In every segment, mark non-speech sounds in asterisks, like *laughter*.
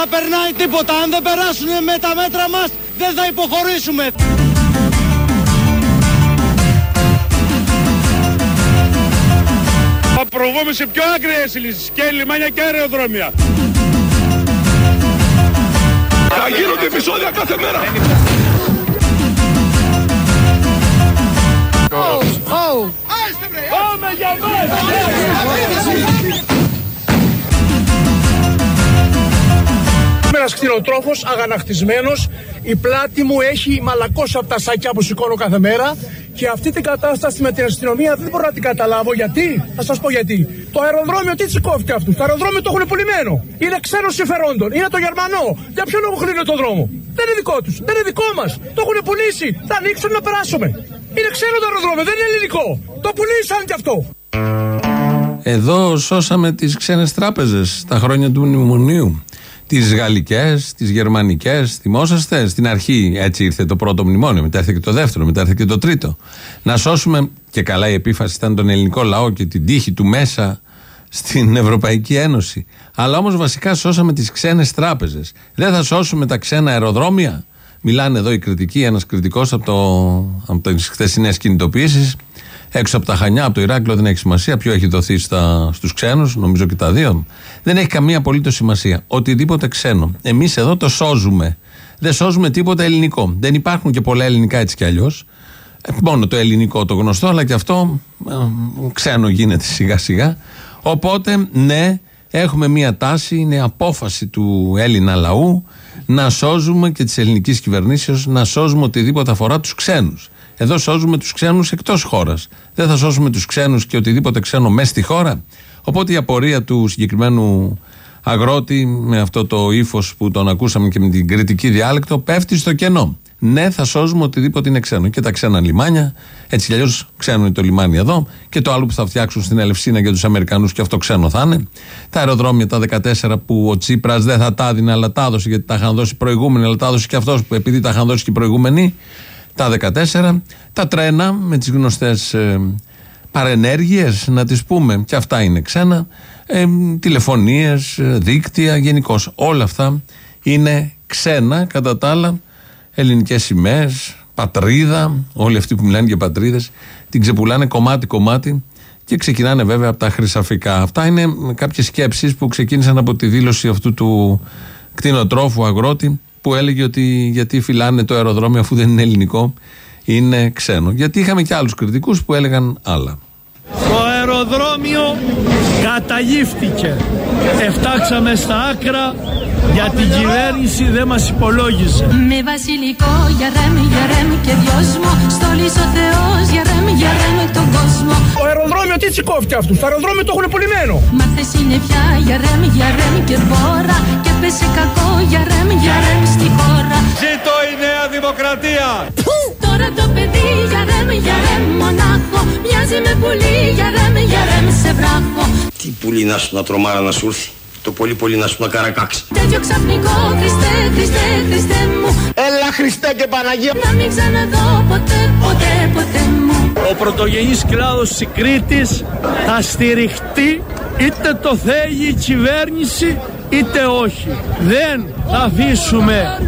θα περνάει τίποτα. Αν δεν περάσουν με τα μέτρα μας δεν θα υποχωρήσουμε. Θα προβούμε σε πιο άγριες λύσεις και λιμάνια και αεροδρόμια. Θα γίνονται επεισόδια κάθε μέρα. Πάμε για μας! Είμαι ένας κτηνοτρόφος αγανακτισμένος. Η πλάτη μου έχει μαλακώσει από τα σάκια που σηκώνω κάθε μέρα. Και αυτή την κατάσταση με την αστυνομία δεν μπορώ να την καταλάβω. Γιατί, θα σας πω γιατί. Το αεροδρόμιο τι τσικώθηκε αυτούς; Το αεροδρόμιο το έχουν πουλημένο. Είναι ξένος συμφερόντων. Είναι το Γερμανό. Για ποιον λόγο χρήνει το δρόμο; Δεν είναι δικό τους. Δεν είναι δικό μας. Το έχουν πουλήσει. Θα ανοίξουν να περάσουμε. Είναι ξένο το αεροδρόμιο. Δεν είναι ελληνικό. Το πουλήσαν κι αυτό. Εδώ σώσαμε τις ξένες τράπεζες τα χρόνια του μνημονίου τις γαλλικές, τις γερμανικές. Θυμόσαστε, στην αρχή έτσι ήρθε το πρώτο μνημόνιο, μετά ήρθε και το δεύτερο, μετά ήρθε και το τρίτο. Να σώσουμε, και καλά η επίφαση ήταν τον ελληνικό λαό και την τύχη του μέσα στην Ευρωπαϊκή Ένωση. Αλλά όμως βασικά σώσαμε τις ξένες τράπεζες. Δεν θα σώσουμε τα ξένα αεροδρόμια. Μιλάνε εδώ οι κριτικοί, ένας κριτικός από, το, από τις χθεσινές κινητοποιήσεις έξω από τα Χανιά, από το Ηράκλειο, δεν έχει σημασία. Ποιο έχει δοθεί στους ξένους, νομίζω και τα δύο. Δεν έχει καμία απολύτως σημασία. Οτιδήποτε ξένο. Εμείς εδώ το σώζουμε. Δεν σώζουμε τίποτα ελληνικό. Δεν υπάρχουν και πολλά ελληνικά έτσι κι αλλιώς. Ε, μόνο το ελληνικό το γνωστό, αλλά και αυτό ε, ξένο γίνεται σιγά σιγά. Οπότε, ναι, έχουμε μία τάση, είναι απόφαση του Έλληνα λαού να σώζουμε και της ελληνικής κυβερνήσεως να σώζουμε οτιδήποτε αφορά τους ξένους. Εδώ σώζουμε τους ξένους εκτός χώρας. Δεν θα σώσουμε τους ξένους και οτιδήποτε ξένο μέσα στη χώρα. Οπότε η απορία του συγκεκριμένου αγρότη, με αυτό το ύφος που τον ακούσαμε και με την κριτική διάλεκτο, πέφτει στο κενό. Ναι, θα σώζουμε οτιδήποτε είναι ξένο. Και τα ξένα λιμάνια, έτσι κι αλλιώς ξένο είναι το λιμάνι εδώ, και το άλλο που θα φτιάξουν στην Ελευσίνα για τους Αμερικανούς, και αυτό ξένο θα είναι. Τα αεροδρόμια, τα 14 που ο Τσίπρας δεν θα τα δίνει, αλλά τα έδωσε γιατί τα είχαν δώσει προηγούμενοι, αλλά τα έδωσε και αυτός που επειδή τα είχαν δώσει και οι προηγούμενοι τα 14, τα τρένα με τις γνωστές ε, παρενέργειες, να τις πούμε, και αυτά είναι ξένα, ε, τηλεφωνίες, ε, δίκτυα, γενικώς. όλα αυτά είναι ξένα, κατά τα άλλα, ελληνικές σημαίες, πατρίδα, όλοι αυτοί που μιλάνε για πατρίδες, την ξεπουλάνε κομμάτι-κομμάτι και ξεκινάνε βέβαια από τα χρυσαφικά. Αυτά είναι κάποιες σκέψεις που ξεκίνησαν από τη δήλωση αυτού του κτηνοτρόφου αγρότη, που έλεγε ότι γιατί φυλάνε το αεροδρόμιο αφού δεν είναι ελληνικό, είναι ξένο. Γιατί είχαμε και άλλους κριτικούς που έλεγαν άλλα. Το αεροδρόμιο καταγύφτηκε. Εφτάξαμε στα άκρα για την κυβέρνηση δεν μας υπολόγισε. Με βασιλικό για ρέμ, για ρέμ και δυόσμο Στόλις ο Θεός για ρέμ, για ρέμ τον κόσμο Το αεροδρόμιο τι τσικόφτει αυτούς, το αεροδρόμιο το έχουν πουλημένο Μα θες είναι πια για ρέμ, για ρέμ και μπόρα Και πέσε κακό για ρέμ, για ρέμ στη χώρα. Ζήτω η Νέα Δημοκρατία. Τώρα το παιδί για ρέμ, για ρέμ μονάχο. Μοιάζει με πουλί για ρέμ, για ρέμ σε βράχο. Τι πουλί να σου να τρομάρα να σου έρθει. Το πολύ πολύ να σου να καρακάξει. Τέτοιο ξαφνικό Χριστέ, Χριστέ, Χριστέ μου. Έλα Χριστέ και Παναγία. Να μην ξαναδώ ποτέ, ποτέ, ποτέ μου. Ο πρωτογενής κλάδος της Κρήτης θα στηριχτεί είτε το θέλει η κυβέρνηση είτε όχι. Δεν θα αφήσουμε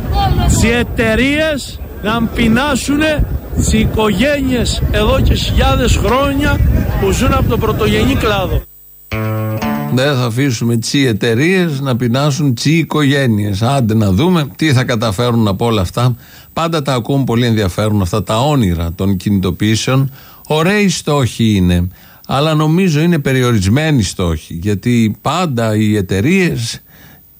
τις εταιρείες να πεινάσουν τις οικογένειες εδώ και χιλιάδες χρόνια που ζουν από τον πρωτογενή κλάδο. Δεν θα αφήσουμε τσι εταιρείες να πεινάσουν τσι οικογένειες. Άντε να δούμε τι θα καταφέρουν από όλα αυτά. Πάντα τα ακούμε πολύ ενδιαφέρον αυτά τα όνειρα των κινητοποιήσεων. Ωραίοι στόχοι είναι. Αλλά νομίζω είναι περιορισμένοι στόχοι. Γιατί πάντα οι εταιρείες,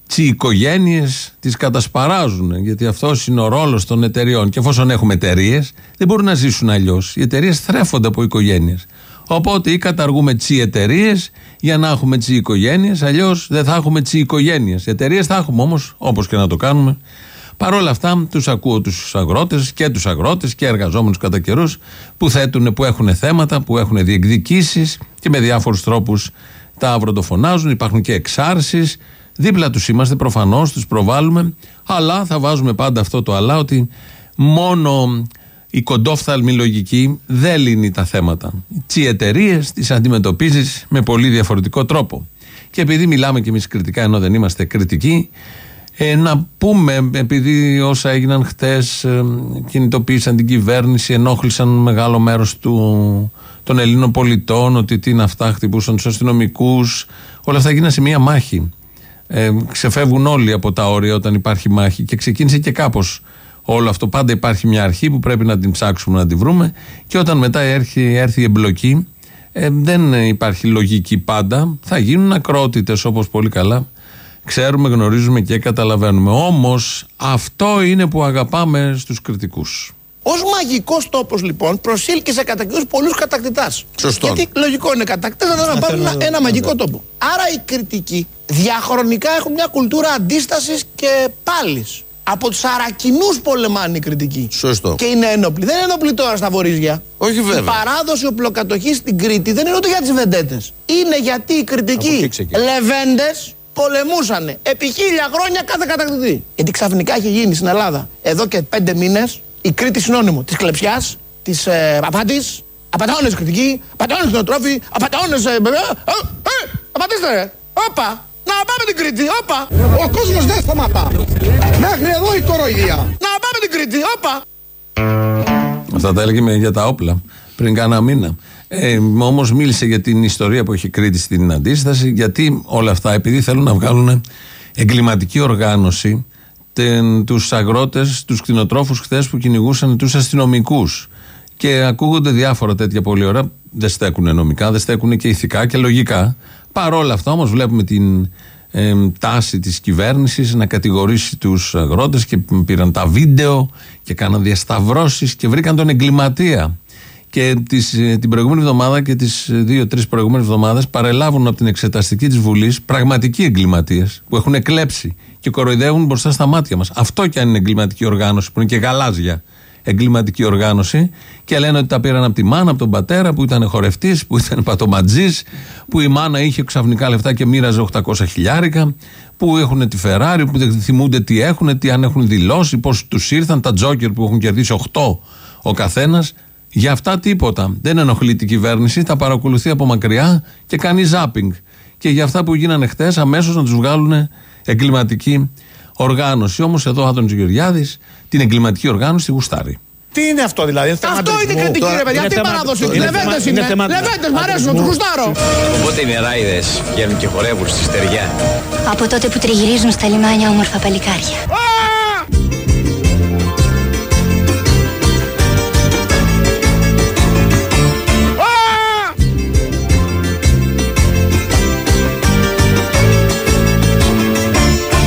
τσι οικογένειες τις κατασπαράζουν. Γιατί αυτός είναι ο ρόλος των εταιρεών. Και εφόσον έχουμε εταιρείες, δεν μπορούν να ζήσουν αλλιώς. Οι εταιρείες θρέφονται από οικογένειες. Οπότε ή καταργούμε τσι εταιρείες για να έχουμε τσι οικογένειες, αλλιώς δεν θα έχουμε τσι οικογένειες. Εταιρείες θα έχουμε όμως, όπως και να το κάνουμε. Παρ' όλα αυτά, τους ακούω τους αγρότες και τους αγρότες και εργαζόμενους κατά καιρούς που θέτουν, που έχουν θέματα, που έχουν διεκδικήσεις και με διάφορους τρόπους τα βροντοφωνάζουν. Υπάρχουν και εξάρσεις. Δίπλα τους είμαστε, προφανώς, τους προβάλλουμε. Αλλά θα βάζουμε πάντα αυτό το αλλά ότι μόνο η κοντόφθαλμη λογική δεν λύνει τα θέματα. Τι εταιρείες τις αντιμετωπίζεις με πολύ διαφορετικό τρόπο. Και επειδή μιλάμε κι εμείς κριτικά, ενώ δεν είμαστε κριτικοί, Ε, να πούμε, επειδή όσα έγιναν χτες κινητοποίησαν την κυβέρνηση, ενόχλησαν μεγάλο μέρος των Ελλήνων πολιτών, ότι τι είναι αυτά, χτυπούσαν τους αστυνομικούς. Όλα αυτά γίνανε σε μία μάχη. Ε, ξεφεύγουν όλοι από τα όρια όταν υπάρχει μάχη και ξεκίνησε και κάπως όλο αυτό. Πάντα υπάρχει μια αρχή που πρέπει να την ψάξουμε να την βρούμε και όταν μετά έρθει, έρθει η εμπλοκή, ε, δεν υπάρχει λογική πάντα. Θα γίνουν ακρότητες όπως πολύ καλά ξέρουμε, γνωρίζουμε και καταλαβαίνουμε. Όμως αυτό είναι που αγαπάμε στους κριτικούς. Ω μαγικός τόπος, λοιπόν, προσήλκησε κατά καιρούς πολλούς κατακτητάς. Σωστό. Γιατί λογικό είναι κατακτητές να θέλουν να πάρουν ένα, ένα μαγικό τόπο. Άρα οι κριτικοί διαχρονικά έχουν μια κουλτούρα αντίστασης και πάλι. Από τους Αρακινούς πολεμάνε οι κριτικοί. Σωστό. Και είναι ένοπλοι. Δεν είναι ένοπλοι τώρα στα βορίζια. Όχι βέβαια. Η παράδοση οπλοκατοχής στην Κρήτη δεν είναι ούτε για τις βεντέτες. Είναι γιατί οι κριτικοί λεβέντες πολεμούσαν επί χίλια χρόνια κάθε κατακτητή. Γιατί ξαφνικά έχει γίνει στην Ελλάδα εδώ και πέντε μήνες η Κρήτη συνώνυμο της κλεψιάς, της ε, απάτης, απαταιώνε κριτικοί, απαταιώνε κτηνοτρόφοι, απαταιώνε. Ε, ε, ε, απατήστε ρε. Όπα. Να πάμε την Κρήτη, όπα. Ο κόσμος δεν σταματά. Μέχρι εδώ η κοροϊδία. Να πάμε την Κρήτη, όπα. Αυτά τα έλεγε για τα όπλα πριν κάνα μήνα. Ε, Όμως μίλησε για την ιστορία που έχει Κρήτη στην αντίσταση, γιατί όλα αυτά, επειδή θέλουν να βγάλουν εγκληματική οργάνωση τους αγρότες, τους κτηνοτρόφους χθες που κυνηγούσαν τους αστυνομικούς. Και ακούγονται διάφορα τέτοια πολύ ωραία. Δεν στέκουν νομικά, δεν στέκουν και ηθικά και λογικά. Παρόλα αυτά όμως βλέπουμε την ε, τάση της κυβέρνησης να κατηγορήσει τους αγρότες και πήραν τα βίντεο και κάναν διασταυρώσεις και βρήκαν τον εγκληματία και τις, ε, την προηγούμενη εβδομάδα και τις ε, δύο-τρει προηγούμενες εβδομάδες παρελάβουν από την εξεταστική της Βουλής πραγματικοί εγκληματίες που έχουν εκλέψει και κοροϊδεύουν μπροστά στα μάτια μας. Αυτό κι αν είναι εγκληματική οργάνωση, που είναι και γαλάζια εγκληματική οργάνωση, και λένε ότι τα πήραν από τη μάνα, από τον πατέρα που ήταν χορευτής, που ήταν πατοματζή, που η μάνα είχε ξαφνικά λεφτά και μοίραζε 800 χιλιάρικα, που έχουν τη Ferrari, που δεν θυμούνται τι έχουν, τι αν έχουν δηλώσει, πώς τους ήρθαν, τα τζόκερ που έχουν κερδίσει 8 ο καθένας. Για αυτά τίποτα. Δεν ενοχλεί την κυβέρνηση, τα παρακολουθεί από μακριά και κάνει ζάπινγκ. Και για αυτά που γίνανε χτε, αμέσως να τους βγάλουν εγκληματική οργάνωση. Όμως εδώ ο Άδωνης Γεωργιάδης την εγκληματική οργάνωση τη γουστάρει. Τι είναι αυτό δηλαδή, Αυτό είναι η κριτική, ρε παιδιά. Αυτή η παράδοση. Λεβέντες είναι. Λεβέντες, μ' αρέσουν, τους γουστάρω. Οπότε οι νεράιδε βγαίνουν και χορεύουν στη στεριά. Από τότε που τριγυρίζουν στα λιμάνια όμορφα παλικάρια.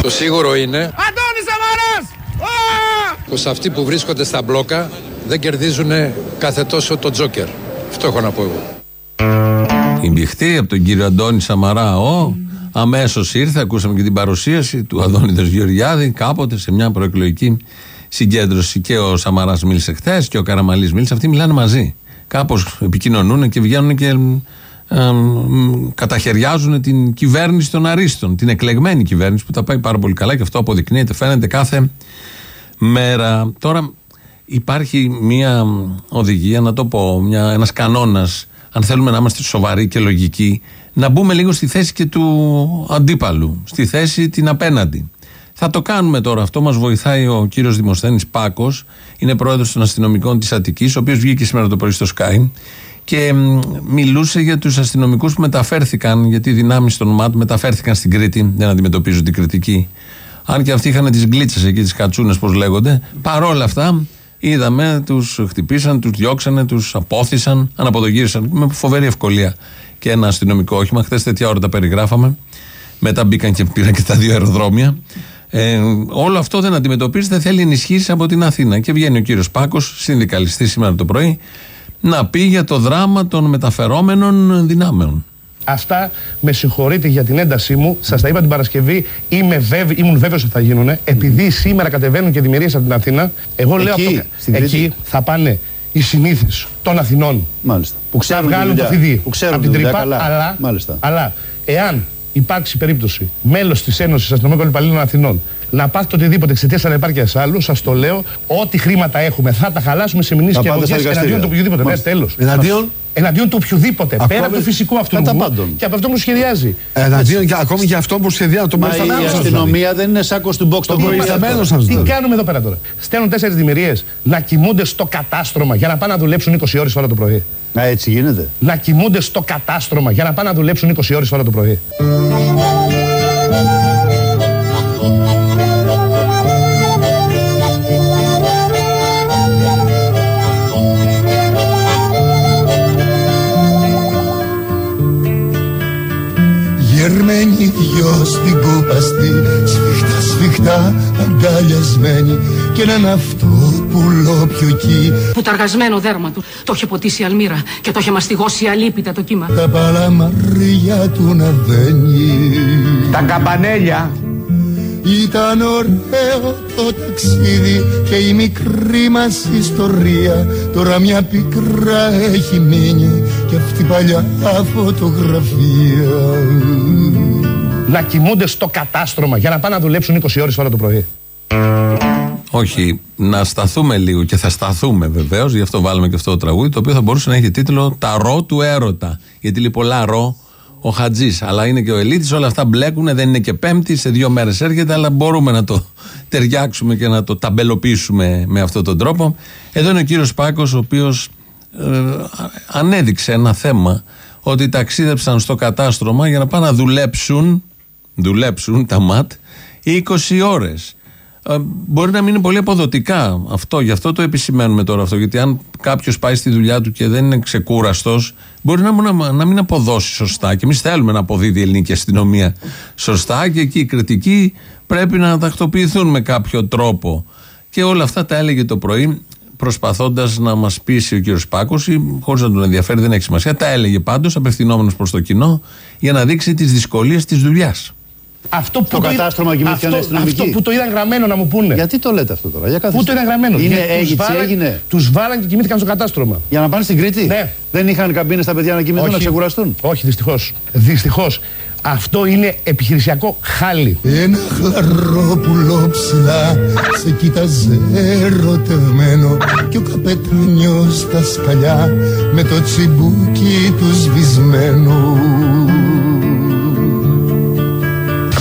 Το σίγουρο είναι Αντώνης Σαμαράς! πως αυτοί που βρίσκονται στα μπλόκα δεν κερδίζουν κάθε τόσο το τζόκερ. Αυτό έχω να πω εγώ. Η μπηχτή από τον κύριο Αντώνη Σαμαρά, ο αμέσως ήρθε. Ακούσαμε και την παρουσίαση του Αδόνιδο Γεωργιάδη κάποτε σε μια προεκλογική συγκέντρωση. Και ο Σαμαράς μίλησε χθες και ο Καραμαλής μίλησε. Αυτοί μιλάνε μαζί. Κάπως επικοινωνούν και βγαίνουν και ε, καταχαιριάζουν την κυβέρνηση των Αρίστων, την εκλεγμένη κυβέρνηση που τα πάει πάρα πολύ καλά και αυτό αποδεικνύεται, φαίνεται κάθε μέρα. Τώρα υπάρχει μια οδηγία, να το πω, μια, ένας κανόνας, αν θέλουμε να είμαστε σοβαροί και λογικοί, να μπούμε λίγο στη θέση και του αντίπαλου, στη θέση την απέναντι. Θα το κάνουμε τώρα αυτό. Μας βοηθάει ο κύριος Δημοσθένης Πάκος, είναι πρόεδρος των αστυνομικών της Αττικής, ο οποίος βγήκε σήμερα το πρωί στο Sky και μιλούσε για τους αστυνομικούς που μεταφέρθηκαν, γιατί οι δυνάμεις των ΜΑΤ μεταφέρθηκαν στην Κρήτη, δεν αντιμετωπίζουν την κριτική. Αν και αυτοί είχαν τις γκλίτσες εκεί, τις κατσούνες, πώς λέγονται. Παρόλα αυτά, είδαμε, τους χτυπήσαν, τους διώξανε, τους απόθυσαν, αναποδογύρισαν με φοβερή ευκολία και ένα αστυνομικό όχημα. Χθες τέτοια ώρα τα περιγράφαμε. Μετά μπήκαν και πήραν και τα δύο αεροδρόμια. Ε, όλο αυτό δεν αντιμετωπίζεται, θέλει ενισχύσεις από την Αθήνα. Και βγαίνει ο κύριος Πάκος, συνδικαλιστής σήμερα το πρωί, να πει για το δράμα των μεταφερόμενων δυνάμεων. Αυτά με συγχωρείτε για την έντασή μου. Σας τα είπα την Παρασκευή. Είμαι βέβαι, ήμουν βέβαιος ότι θα γίνουν. Επειδή σήμερα κατεβαίνουν και δημιουργίες από την Αθήνα, εγώ λέω Εκεί, αυτό. στην Κρήτη. Εκεί θα πάνε οι συνήθεις των Αθηνών. Μάλιστα. Που Θα ξέρουν τη βγάλουν το δουλειά. φιδί Που ξέρουν από τη την δουλειά τρύπα. καλά. Αλλά, Μάλιστα. αλλά εάν υπάρξει περίπτωση μέλος της Ένωσης Αστυνομικών Υπαλλήλων Αθηνών να πάθετε οτιδήποτε εξαιτίας ανεπάρκεια άλλους, σας το λέω, ό,τι χρήματα έχουμε θα τα χαλάσουμε σε μηνύσεις και αγωγέ εναντίον του οποιοδήποτε. Ναι, τέλος. Εναντίον; Εναντίον του οποιοδήποτε. Ακόμη- Πέρα από του φυσικού αυτού κατά πάντων. και από αυτό που σχεδιάζει. Εναντίον και ακόμη και αυτό που σχεδιάζει το Μα προϊσταμένο η σας, αστυνομία δεν είναι σάκο του box Το το προϊσταμένο σας Τι δηλαδή. κάνουμε εδώ πέρα τώρα; Στέλνουν τέσσερις δημιουργίες να κοιμούνται στο κατάστρωμα για να πάνε να δουλέψουν 20 ώρες ώρα το πρωί. Α, έτσι γίνεται. Να κοιμούνται στο κατάστρωμα για να πάνε να δουλέψουν 20 ώρες ώρα το πρωί. Γερμένοι δυο στην κούπαστη Σφιχτά σφιχτά αγκαλιασμένοι Κι έναν αυτόπουλο πιο εκεί. Που το αργασμένο δέρμα του το είχε ποτίσει η αλμύρα και το είχε μαστιγώσει αλίπητα το κύμα. Τα παλαμαριά του να δένει Τα καμπανέλια. Ήταν ωραίο το ταξίδι και η μικρή μας ιστορία. Τώρα μια πικρά έχει μείνει και αυτή η παλιά φωτογραφία Να κοιμούνται στο κατάστρωμα για να πάνε να δουλέψουν 20 ώρες ώρα το πρωί. Όχι, να σταθούμε λίγο και θα σταθούμε βεβαίως, γι' αυτό βάλαμε και αυτό το τραγούδι, το οποίο θα μπορούσε να έχει τίτλο Τα ρο του έρωτα. Γιατί λέει πολλά ρο ο Χατζής. Αλλά είναι και ο Ελίτης, όλα αυτά μπλέκουν, δεν είναι και Πέμπτη, σε δύο μέρες έρχεται, αλλά μπορούμε να το ταιριάξουμε και να το ταμπελοποιήσουμε με αυτόν τον τρόπο. Εδώ είναι ο κύριος Πάκος, ο οποίος ανέδειξε ένα θέμα ότι ταξίδεψαν στο κατάστρωμα για να πάνε να δουλέψουν, δουλέψουν τα ΜΑΤ 20 ώρες. Ε, μπορεί να μην είναι πολύ αποδοτικά αυτό, γι' αυτό το επισημαίνουμε τώρα αυτό. Γιατί αν κάποιος πάει στη δουλειά του και δεν είναι ξεκούραστος, μπορεί να, να, να μην αποδώσει σωστά. Και εμείς θέλουμε να αποδίδει η ελληνική αστυνομία σωστά και εκεί οι κριτικοί πρέπει να τακτοποιηθούν με κάποιο τρόπο. Και όλα αυτά τα έλεγε το πρωί προσπαθώντας να μας πείσει ο κύριος Πάκος ή χωρίς να τον ενδιαφέρει, δεν έχει σημασία. Τα έλεγε πάντως απευθυνόμενος προς το κοινό για να δείξει τις δυσκολίες της δουλειάς. Αυτό που Το κατάστρωμα κοιμήθηκαν οι αυτό, αστυνομικοί. αυτό που το είδαν γραμμένο να μου πούνε. Γιατί το λέτε αυτό τώρα, για κάθε Πού το είδαν γραμμένο; Είναι, Γιατί τους έτσι βάλαν- έγινε. Τους βάλαν και κοιμήθηκαν στο κατάστρωμα. Για να πάνε στην Κρήτη; Ναι. Δεν είχαν καμπίνες στα παιδιά να κοιμηθούν, να ξεκουραστούν; Όχι, δυστυχώς. Δυστυχώς. Αυτό είναι επιχειρησιακό χάλι. Ένα χλαρόπουλο ψηλά σε κοίταζε ερωτευμένο και ο καπετάνιος στα σκαλιά με το τσιμπούκι του σβησμένο.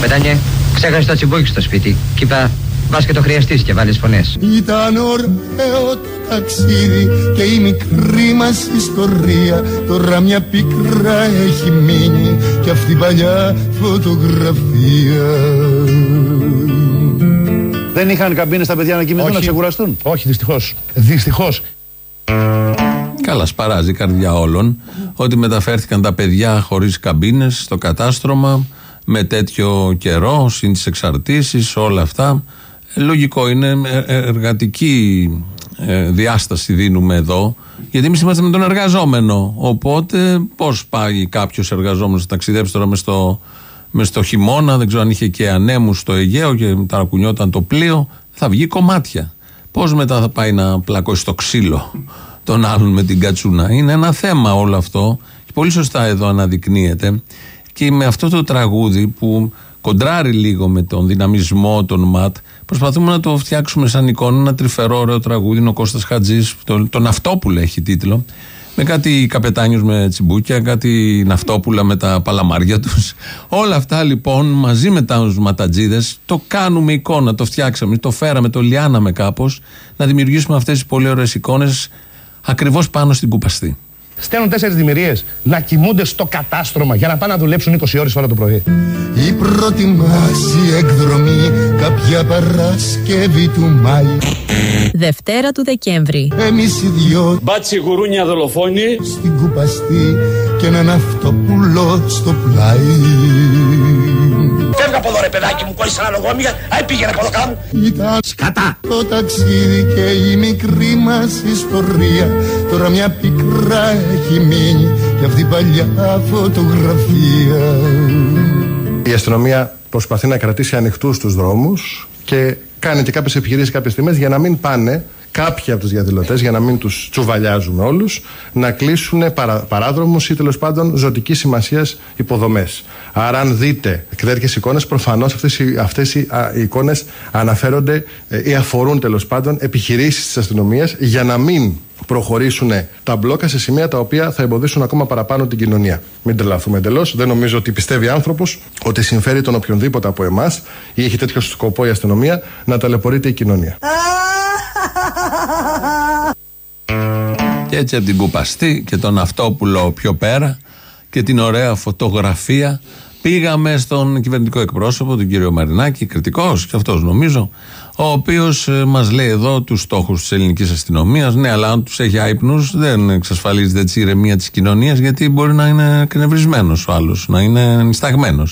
Καπετάνιε, ξέχασε το τσιμπούκι στο σπίτι. Κι είπα, μπας και το χρειαστείς και βάλεις φωνές. Ήταν ωραίο το ταξίδι και η μικρή μας ιστορία τώρα μια πικρά έχει μείνει και αυτή η παλιά φωτογραφία. Δεν είχαν καμπίνες στα παιδιά να κοιμηθούν, Όχι. να ξεκουραστούν; Όχι, δυστυχώς. Δυστυχώς. Καλά, σπαράζει η καρδιά όλων ότι μεταφέρθηκαν τα παιδιά χωρίς καμπίνες στο κατάστρωμα με τέτοιο καιρό, συν τις εξαρτήσεις, όλα αυτά. Ε, Λογικό είναι, ε, ε, εργατική ε, διάσταση δίνουμε εδώ, γιατί εμείς είμαστε με τον εργαζόμενο. Οπότε, πώς πάει κάποιος εργαζόμενος να ταξιδέψει τώρα με στο, με στο χειμώνα, δεν ξέρω αν είχε και ανέμους στο Αιγαίο και ταρακουνιόταν το πλοίο, θα βγει κομμάτια. Πώς μετά θα πάει να πλακώσει το ξύλο των άλλων με την κατσούνα. Είναι ένα θέμα όλο αυτό. Και πολύ σωστά εδώ αναδεικνύεται. Και με αυτό το τραγούδι που κοντράρει λίγο με τον δυναμισμό των ΜΑΤ, προσπαθούμε να το φτιάξουμε σαν εικόνα. Ένα τρυφερό ωραίο τραγούδι. Είναι ο Κώστας Χατζής, το, το Ναυτόπουλο έχει τίτλο. Με κάτι καπετάνιους με τσιμπούκια, κάτι ναυτόπουλα με τα παλαμάρια τους. Όλα αυτά λοιπόν μαζί με τους ματατζίδες το κάνουμε εικόνα, το φτιάξαμε, το φέραμε, το λιάναμε κάπως να δημιουργήσουμε αυτές τις πολύ ωραίες εικόνες ακριβώς πάνω στην κουπαστή. Στέλνουν τέσσερις δημιουργίες να κοιμούνται στο κατάστρωμα για να πάνε να δουλέψουν 20 ώρες ώρα το πρωί. Η πρώτη μας η εκδρομή κάποια Παρασκευή του Μάη Δευτέρα του Δεκέμβρη. Εμείς οι δυο Μπάτσι γουρούνια δολοφόνοι. στην κουπαστή και έναν αυτοπούλο στο πλάι Φεύγα από εδώ ρε παιδάκι μου, κόλλησα ένα λογόμια. Άι πήγαινε από εδώ κάτω. Ήταν Σκατά. το ταξίδι και η μικρή μας ιστορία Τώρα μια πικρά έχει μείνει και αυτή η παλιά φωτογραφία Η αστυνομία προσπαθεί να κρατήσει ανοιχτούς τους δρόμους και κάνει και κάποιες επιχειρήσεις κάποιες στιγμές για να μην πάνε κάποιοι από τους διαδηλωτές, για να μην τους τσουβαλιάζουμε όλους, να κλείσουν παρα, παράδρομους ή τέλος πάντων ζωτικής σημασίας υποδομές. Άρα, αν δείτε τέτοιε εικόνες, προφανώς αυτές οι, οι εικόνες αναφέρονται ε, ή αφορούν τέλος πάντων επιχειρήσεις της αστυνομίας για να μην προχωρήσουν τα μπλόκα σε σημεία τα οποία θα εμποδίσουν ακόμα παραπάνω την κοινωνία. Μην τρελαθούμε εντελώς. Δεν νομίζω ότι πιστεύει άνθρωπος ότι συμφέρει τον οποιονδήποτε από εμάς ή έχει τέτοιο σκοπό η αστυνομία να ταλαιπωρείται η κοινωνία. Και έτσι από την κουπαστή και τον Αυτόπουλο πιο πέρα και την ωραία φωτογραφία πήγαμε στον κυβερνητικό εκπρόσωπο, τον κύριο Μαρινάκη, κριτικός και αυτός νομίζω, ο οποίος ε, μας λέει εδώ τους στόχους της ελληνικής αστυνομίας. Ναι, αλλά αν τους έχει άϊπνους, δεν εξασφαλίζεται έτσι η ηρεμία της κοινωνίας, γιατί μπορεί να είναι κνευρισμένο ο άλλος, να είναι νησταγμένο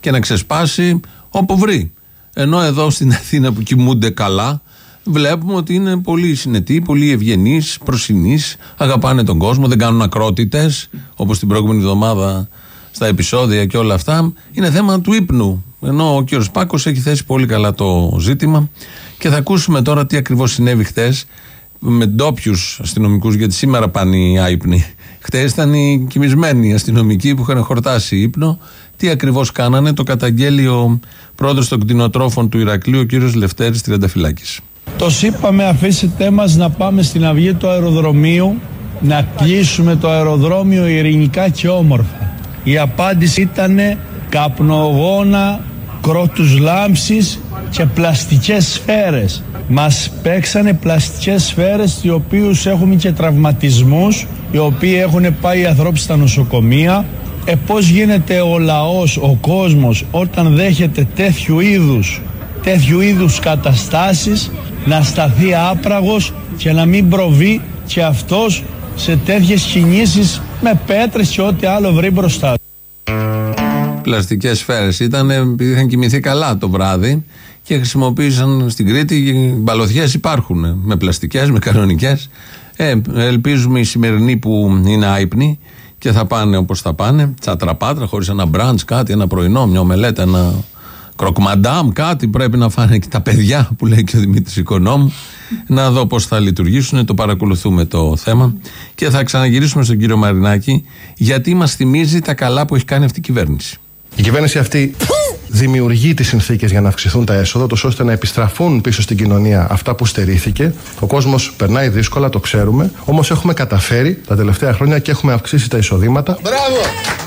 και να ξεσπάσει όπου βρει. Ενώ εδώ στην Αθήνα που κοιμούνται καλά, βλέπουμε ότι είναι πολύ συνετοί, πολύ ευγενείς, προσινείς, αγαπάνε τον κόσμο, δεν κάνουν ακρότητες, όπως την προηγούμενη εβδομάδα στα επεισόδια και όλα αυτά. Είναι θέμα του ύπνου. Ενώ ο κ. Πάκος έχει θέσει πολύ καλά το ζήτημα. Και θα ακούσουμε τώρα τι ακριβώς συνέβη χθε με ντόπιους αστυνομικούς, γιατί σήμερα πάνε οι άϊπνοι. Χθε ήταν οι κοιμισμένοι αστυνομικοί που είχαν χορτάσει ύπνο. Τι ακριβώς κάνανε, το καταγγέλει ο πρόεδρος των κτηνοτρόφων του Ηρακλείου, ο κ. Λευτέρης Τριανταφυλάκης. Το είπαμε αφήσετε μας να πάμε στην αυγή του αεροδρομίου να κλείσουμε το αεροδρόμιο ειρηνικά και όμορφα. Η απάντηση ήταν καπνογόνα, κρότους λάμψης και πλαστικές σφαίρες. Μας παίξανε πλαστικές σφαίρες οι οποίους έχουμε και τραυματισμούς οι οποίοι έχουν πάει ανθρώπους στα νοσοκομεία ε, πώς γίνεται ο λαός, ο κόσμος όταν δέχεται τέτοιου είδους τέτοιου είδους καταστάσεις να σταθεί άπραγος και να μην προβεί και αυτός σε τέτοιες κινήσεις με πέτρες και ό,τι άλλο βρει μπροστά του. Πλαστικές σφαίρες ήταν επειδή είχαν κοιμηθεί καλά το βράδυ και χρησιμοποίησαν στην Κρήτη μπαλωθιές υπάρχουν με πλαστικές, με κανονικές ε, ελπίζουμε οι σημερινοί που είναι άϊπνοι και θα πάνε όπως θα πάνε τσατραπάτρα χωρίς ένα μπραντς κάτι, ένα πρωινό, μια ομελέτα, ένα κροκμαντάμ, κάτι πρέπει να φάνε και τα παιδιά που λέει και ο Δημήτρης Οικονόμου. Να δω πώς θα λειτουργήσουν. Το παρακολουθούμε το θέμα. Και θα ξαναγυρίσουμε στον κύριο Μαρινάκη, γιατί μας θυμίζει τα καλά που έχει κάνει αυτή η κυβέρνηση. Η κυβέρνηση αυτή δημιουργεί τις συνθήκες για να αυξηθούν τα έσοδα, τόσο ώστε να επιστραφούν πίσω στην κοινωνία αυτά που στερήθηκε. Ο κόσμος περνάει δύσκολα, το ξέρουμε. Όμως έχουμε καταφέρει τα τελευταία χρόνια και έχουμε αυξήσει τα εισοδήματα. Μπράβο!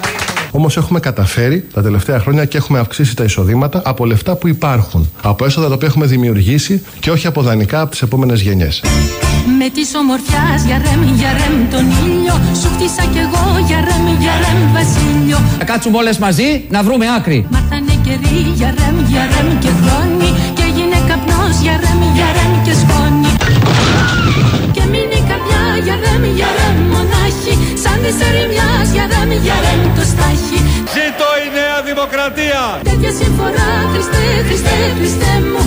Όμως έχουμε καταφέρει τα τελευταία χρόνια και έχουμε αυξήσει τα εισοδήματα από λεφτά που υπάρχουν. Από έσοδα τα οποία έχουμε δημιουργήσει και όχι από δανεικά από τις επόμενες γενιές. Με τη ομορφιάς για ρεμ, για ρεμ τον ήλιο. Σου χτίσα κι εγώ για ρεμ, για ρεμ βασίλειο. Θα κάτσουμε όλες μαζί να βρούμε άκρη. Μάθανε καιροί για ρεμ, για ρεμ και χρόνι. Και έγινε καπνός για ρεμ, για ρεμ και σκόνη. Και μείνει η καρδιά για ρεμ, για ρεμ μονάχη. Σαν τη ερημιάς για ρεμ, για ρεμ το στάχι. Ζήτω η Νέα Δημοκρατία! Τέτοια συμφορά, Χριστέ, Χριστέ, Χριστέ μου.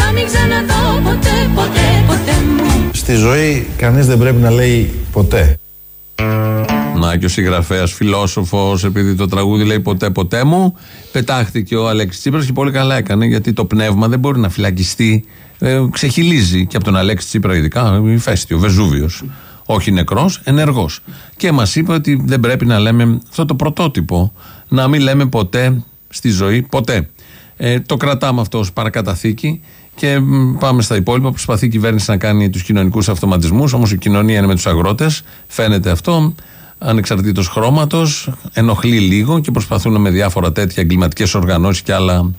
Να μην ξαναδώ ποτέ, ποτέ, ποτέ μου. Στη ζωή κανείς δεν πρέπει να λέει ποτέ. Να και ο συγγραφέας, φιλόσοφος, επειδή το τραγούδι λέει ποτέ ποτέ μου, πετάχτηκε ο Αλέξης Τσίπρας και πολύ καλά έκανε γιατί το πνεύμα δεν μπορεί να φυλακιστεί. Ε, ξεχυλίζει και από τον Αλέξη Τσίπρα, ειδικά ηφαίστειο, Βεζούβιος. Όχι νεκρός, ενεργός. Και μας είπε ότι δεν πρέπει να λέμε αυτό το πρωτότυπο. Να μην λέμε ποτέ στη ζωή, ποτέ. Ε, το κρατάμε αυτό ως παρακαταθήκη και μ, πάμε στα υπόλοιπα. Προσπαθεί η κυβέρνηση να κάνει τους κοινωνικούς αυτοματισμούς, όμως η κοινωνία είναι με τους αγρότες. Φαίνεται αυτό. Ανεξαρτήτως χρώματος, ενοχλεί λίγο και προσπαθούν με διάφορα τέτοια εγκληματικές οργανώσεις και άλλα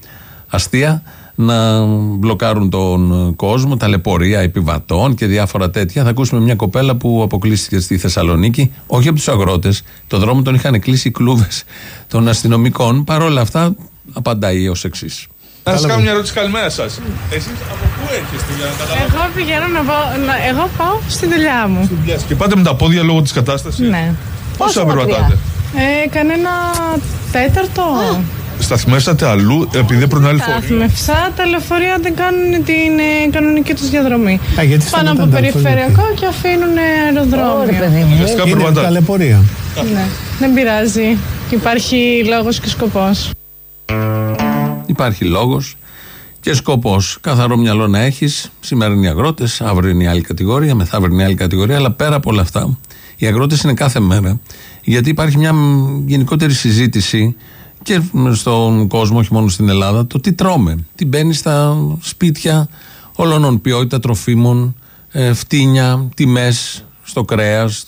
αστεία να μπλοκάρουν τον κόσμο, ταλαιπωρία επιβατών και διάφορα τέτοια. Θα ακούσουμε μια κοπέλα που αποκλείστηκε στη Θεσσαλονίκη, όχι από τους αγρότες. Το δρόμο τον είχαν κλείσει οι κλούβες των αστυνομικών. Παρ' όλα αυτά, απαντάει ως εξής. Να σας κάνω μια ερώτηση, καλημέρα σας. Εσείς από πού έρχεστε για να καταλάβετε; Εγώ πηγαίνω να πάω, να- εγώ πάω στη δουλειά μου. Και πάτε με τα πόδια λόγω της κατάστασης; Ναι. Πόσα περπατάτε. Ε, κανένα τέταρτο. Σταθμεύσατε αλλού επειδή δεν προνάλλει φορά. Σταθμευσά, τα λεωφορεία δεν κάνουν την ε, κανονική τους διαδρομή. Α, γιατί Πάνε από σταματάνε τα λεωφορεία περιφερειακό και αφήνουν αεροδρόμιο. Ουσιαστικά Είναι περπατάτε. ταλαιπωρία. Ναι, δεν πειράζει. Υπάρχει λόγος και σκοπός. Υπάρχει λόγος Και σκοπός, καθαρό μυαλό να έχεις. Σήμερα είναι οι αγρότες, αύριο είναι η άλλη κατηγορία, μεθαύριο είναι η άλλη κατηγορία. Αλλά πέρα από όλα αυτά, οι αγρότες είναι κάθε μέρα. Γιατί υπάρχει μια γενικότερη συζήτηση και στον κόσμο, όχι μόνο στην Ελλάδα, το τι τρώμε. Τι μπαίνει στα σπίτια όλων ποιότητα τροφίμων, ε, φτύνια, τιμές στο κρέας,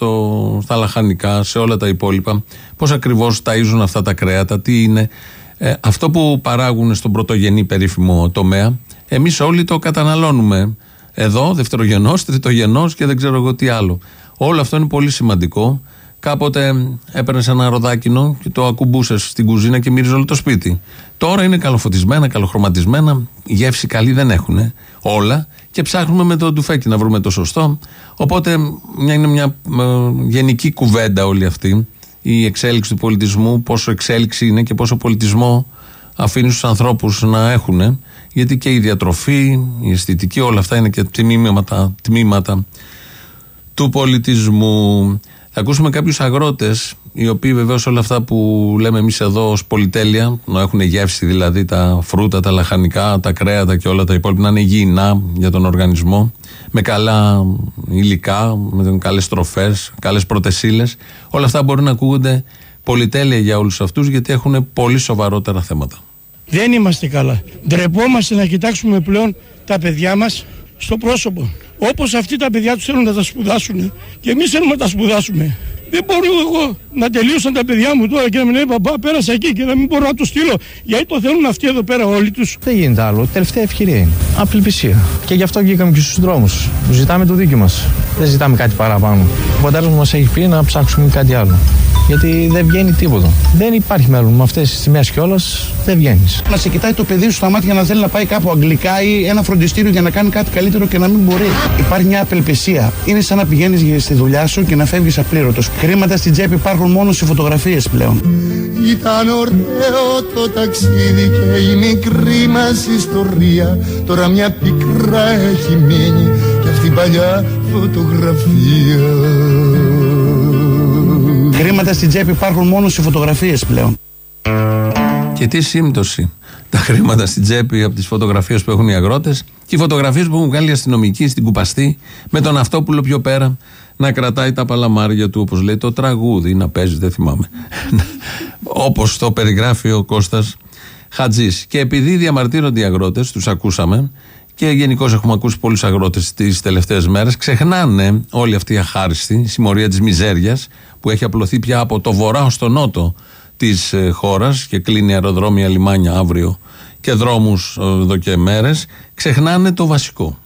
στα λαχανικά, σε όλα τα υπόλοιπα. Πώς ακριβώς ταΐζουν αυτά τα κρέατα, τι είναι. Ε, αυτό που παράγουν στον πρωτογενή περίφημο τομέα, εμείς όλοι το καταναλώνουμε. Εδώ, δευτερογενός, τριτογενός και δεν ξέρω εγώ τι άλλο. Όλο αυτό είναι πολύ σημαντικό. Κάποτε έπαιρνες ένα ροδάκινο και το ακουμπούσες στην κουζίνα και μύριζε όλο το σπίτι. Τώρα είναι καλοφωτισμένα, καλοχρωματισμένα, γεύση καλή δεν έχουν όλα και ψάχνουμε με το τουφέκι να βρούμε το σωστό. Οπότε μια, είναι μια ε, γενική κουβέντα όλη αυτή η εξέλιξη του πολιτισμού, πόσο εξέλιξη είναι και πόσο πολιτισμό αφήνει στους ανθρώπους να έχουν. Γιατί και η διατροφή, η αισθητική, όλα αυτά είναι και τμήματα, τμήματα του πολιτισμού. Θα ακούσουμε κάποιους αγρότες, οι οποίοι βεβαίως όλα αυτά που λέμε εμείς εδώ ως πολυτέλεια, να έχουν γεύση δηλαδή τα φρούτα, τα λαχανικά, τα κρέατα και όλα τα υπόλοιπα, να είναι υγιεινά για τον οργανισμό, με καλά υλικά, με καλές τροφές, καλές πρωτεσίλες. Όλα αυτά μπορούν να ακούγονται πολυτέλεια για όλους αυτούς, γιατί έχουν πολύ σοβαρότερα θέματα. Δεν είμαστε καλά. Ντρεπόμαστε να κοιτάξουμε πλέον τα παιδιά μας στο πρόσωπο. Όπως αυτοί τα παιδιά τους θέλουν να τα σπουδάσουν και εμείς θέλουμε να τα σπουδάσουμε. Δεν μπορώ εγώ να τελείωσαν τα παιδιά μου τώρα και να μην λέει παπά πέρασα εκεί και να μην μπορώ να το στείλω. Γιατί το θέλουν αυτοί εδώ πέρα όλοι τους. Δεν γίνεται άλλο. Τελευταία ευκαιρία είναι. Απελπισία. Και γι' αυτό βγήκαμε και στους δρόμους. Ζητάμε το δίκιο μας. Δεν ζητάμε κάτι παραπάνω. Ο πατέρας μου μας έχει πει να ψάξουμε κάτι άλλο. Γιατί δεν βγαίνει τίποτα. Δεν υπάρχει μέλλον. Με αυτές τις τιμές κιόλας δεν βγαίνεις. Να σε κοιτάει το παιδί σου στα μάτια να θέλει να πάει κάπου αγγλικά ή ένα φροντιστήριο για να κάνει κάτι καλύτερο και να μην μπορεί. Υπάρχει μια απελπισία. Είναι σαν να πηγαίνεις στη δουλειά σου και να φεύγεις απλήρωτος. Χρήματα στην τσέπη υπάρχουν μόνο σε φωτογραφίες πλέον. Ήταν ωραίο το ταξίδι και η μικρή μας ιστορία Τώρα μια πικρά έχει μείνει και αυτή η παλιά φωτογραφία Χρήματα στην τσέπη υπάρχουν μόνο σε φωτογραφίες πλέον. Και τι σύμπτωση. Τα χρήματα στην τσέπη από τις φωτογραφίες που έχουν οι αγρότες και οι φωτογραφίες που έχουν βγάλει οι αστυνομικοί στην κουπαστή με τον αυτόπουλο πιο πέρα να κρατάει τα παλαμάρια του, όπως λέει το τραγούδι, να παίζει, δεν θυμάμαι. *laughs* όπως το περιγράφει ο Κώστας Χατζής. Και επειδή διαμαρτύρονται οι αγρότες, τους ακούσαμε και γενικώς έχουμε ακούσει πολλούς αγρότες τις τελευταίες μέρες, ξεχνάνε όλη αυτή η αχάριστη συμμορία της μιζέριας που έχει απλωθεί πια από το βορρά ως το νότο της χώρας και κλείνει αεροδρόμια, λιμάνια αύριο και δρόμους εδώ και μέρες. Ξεχνάνε το βασικό.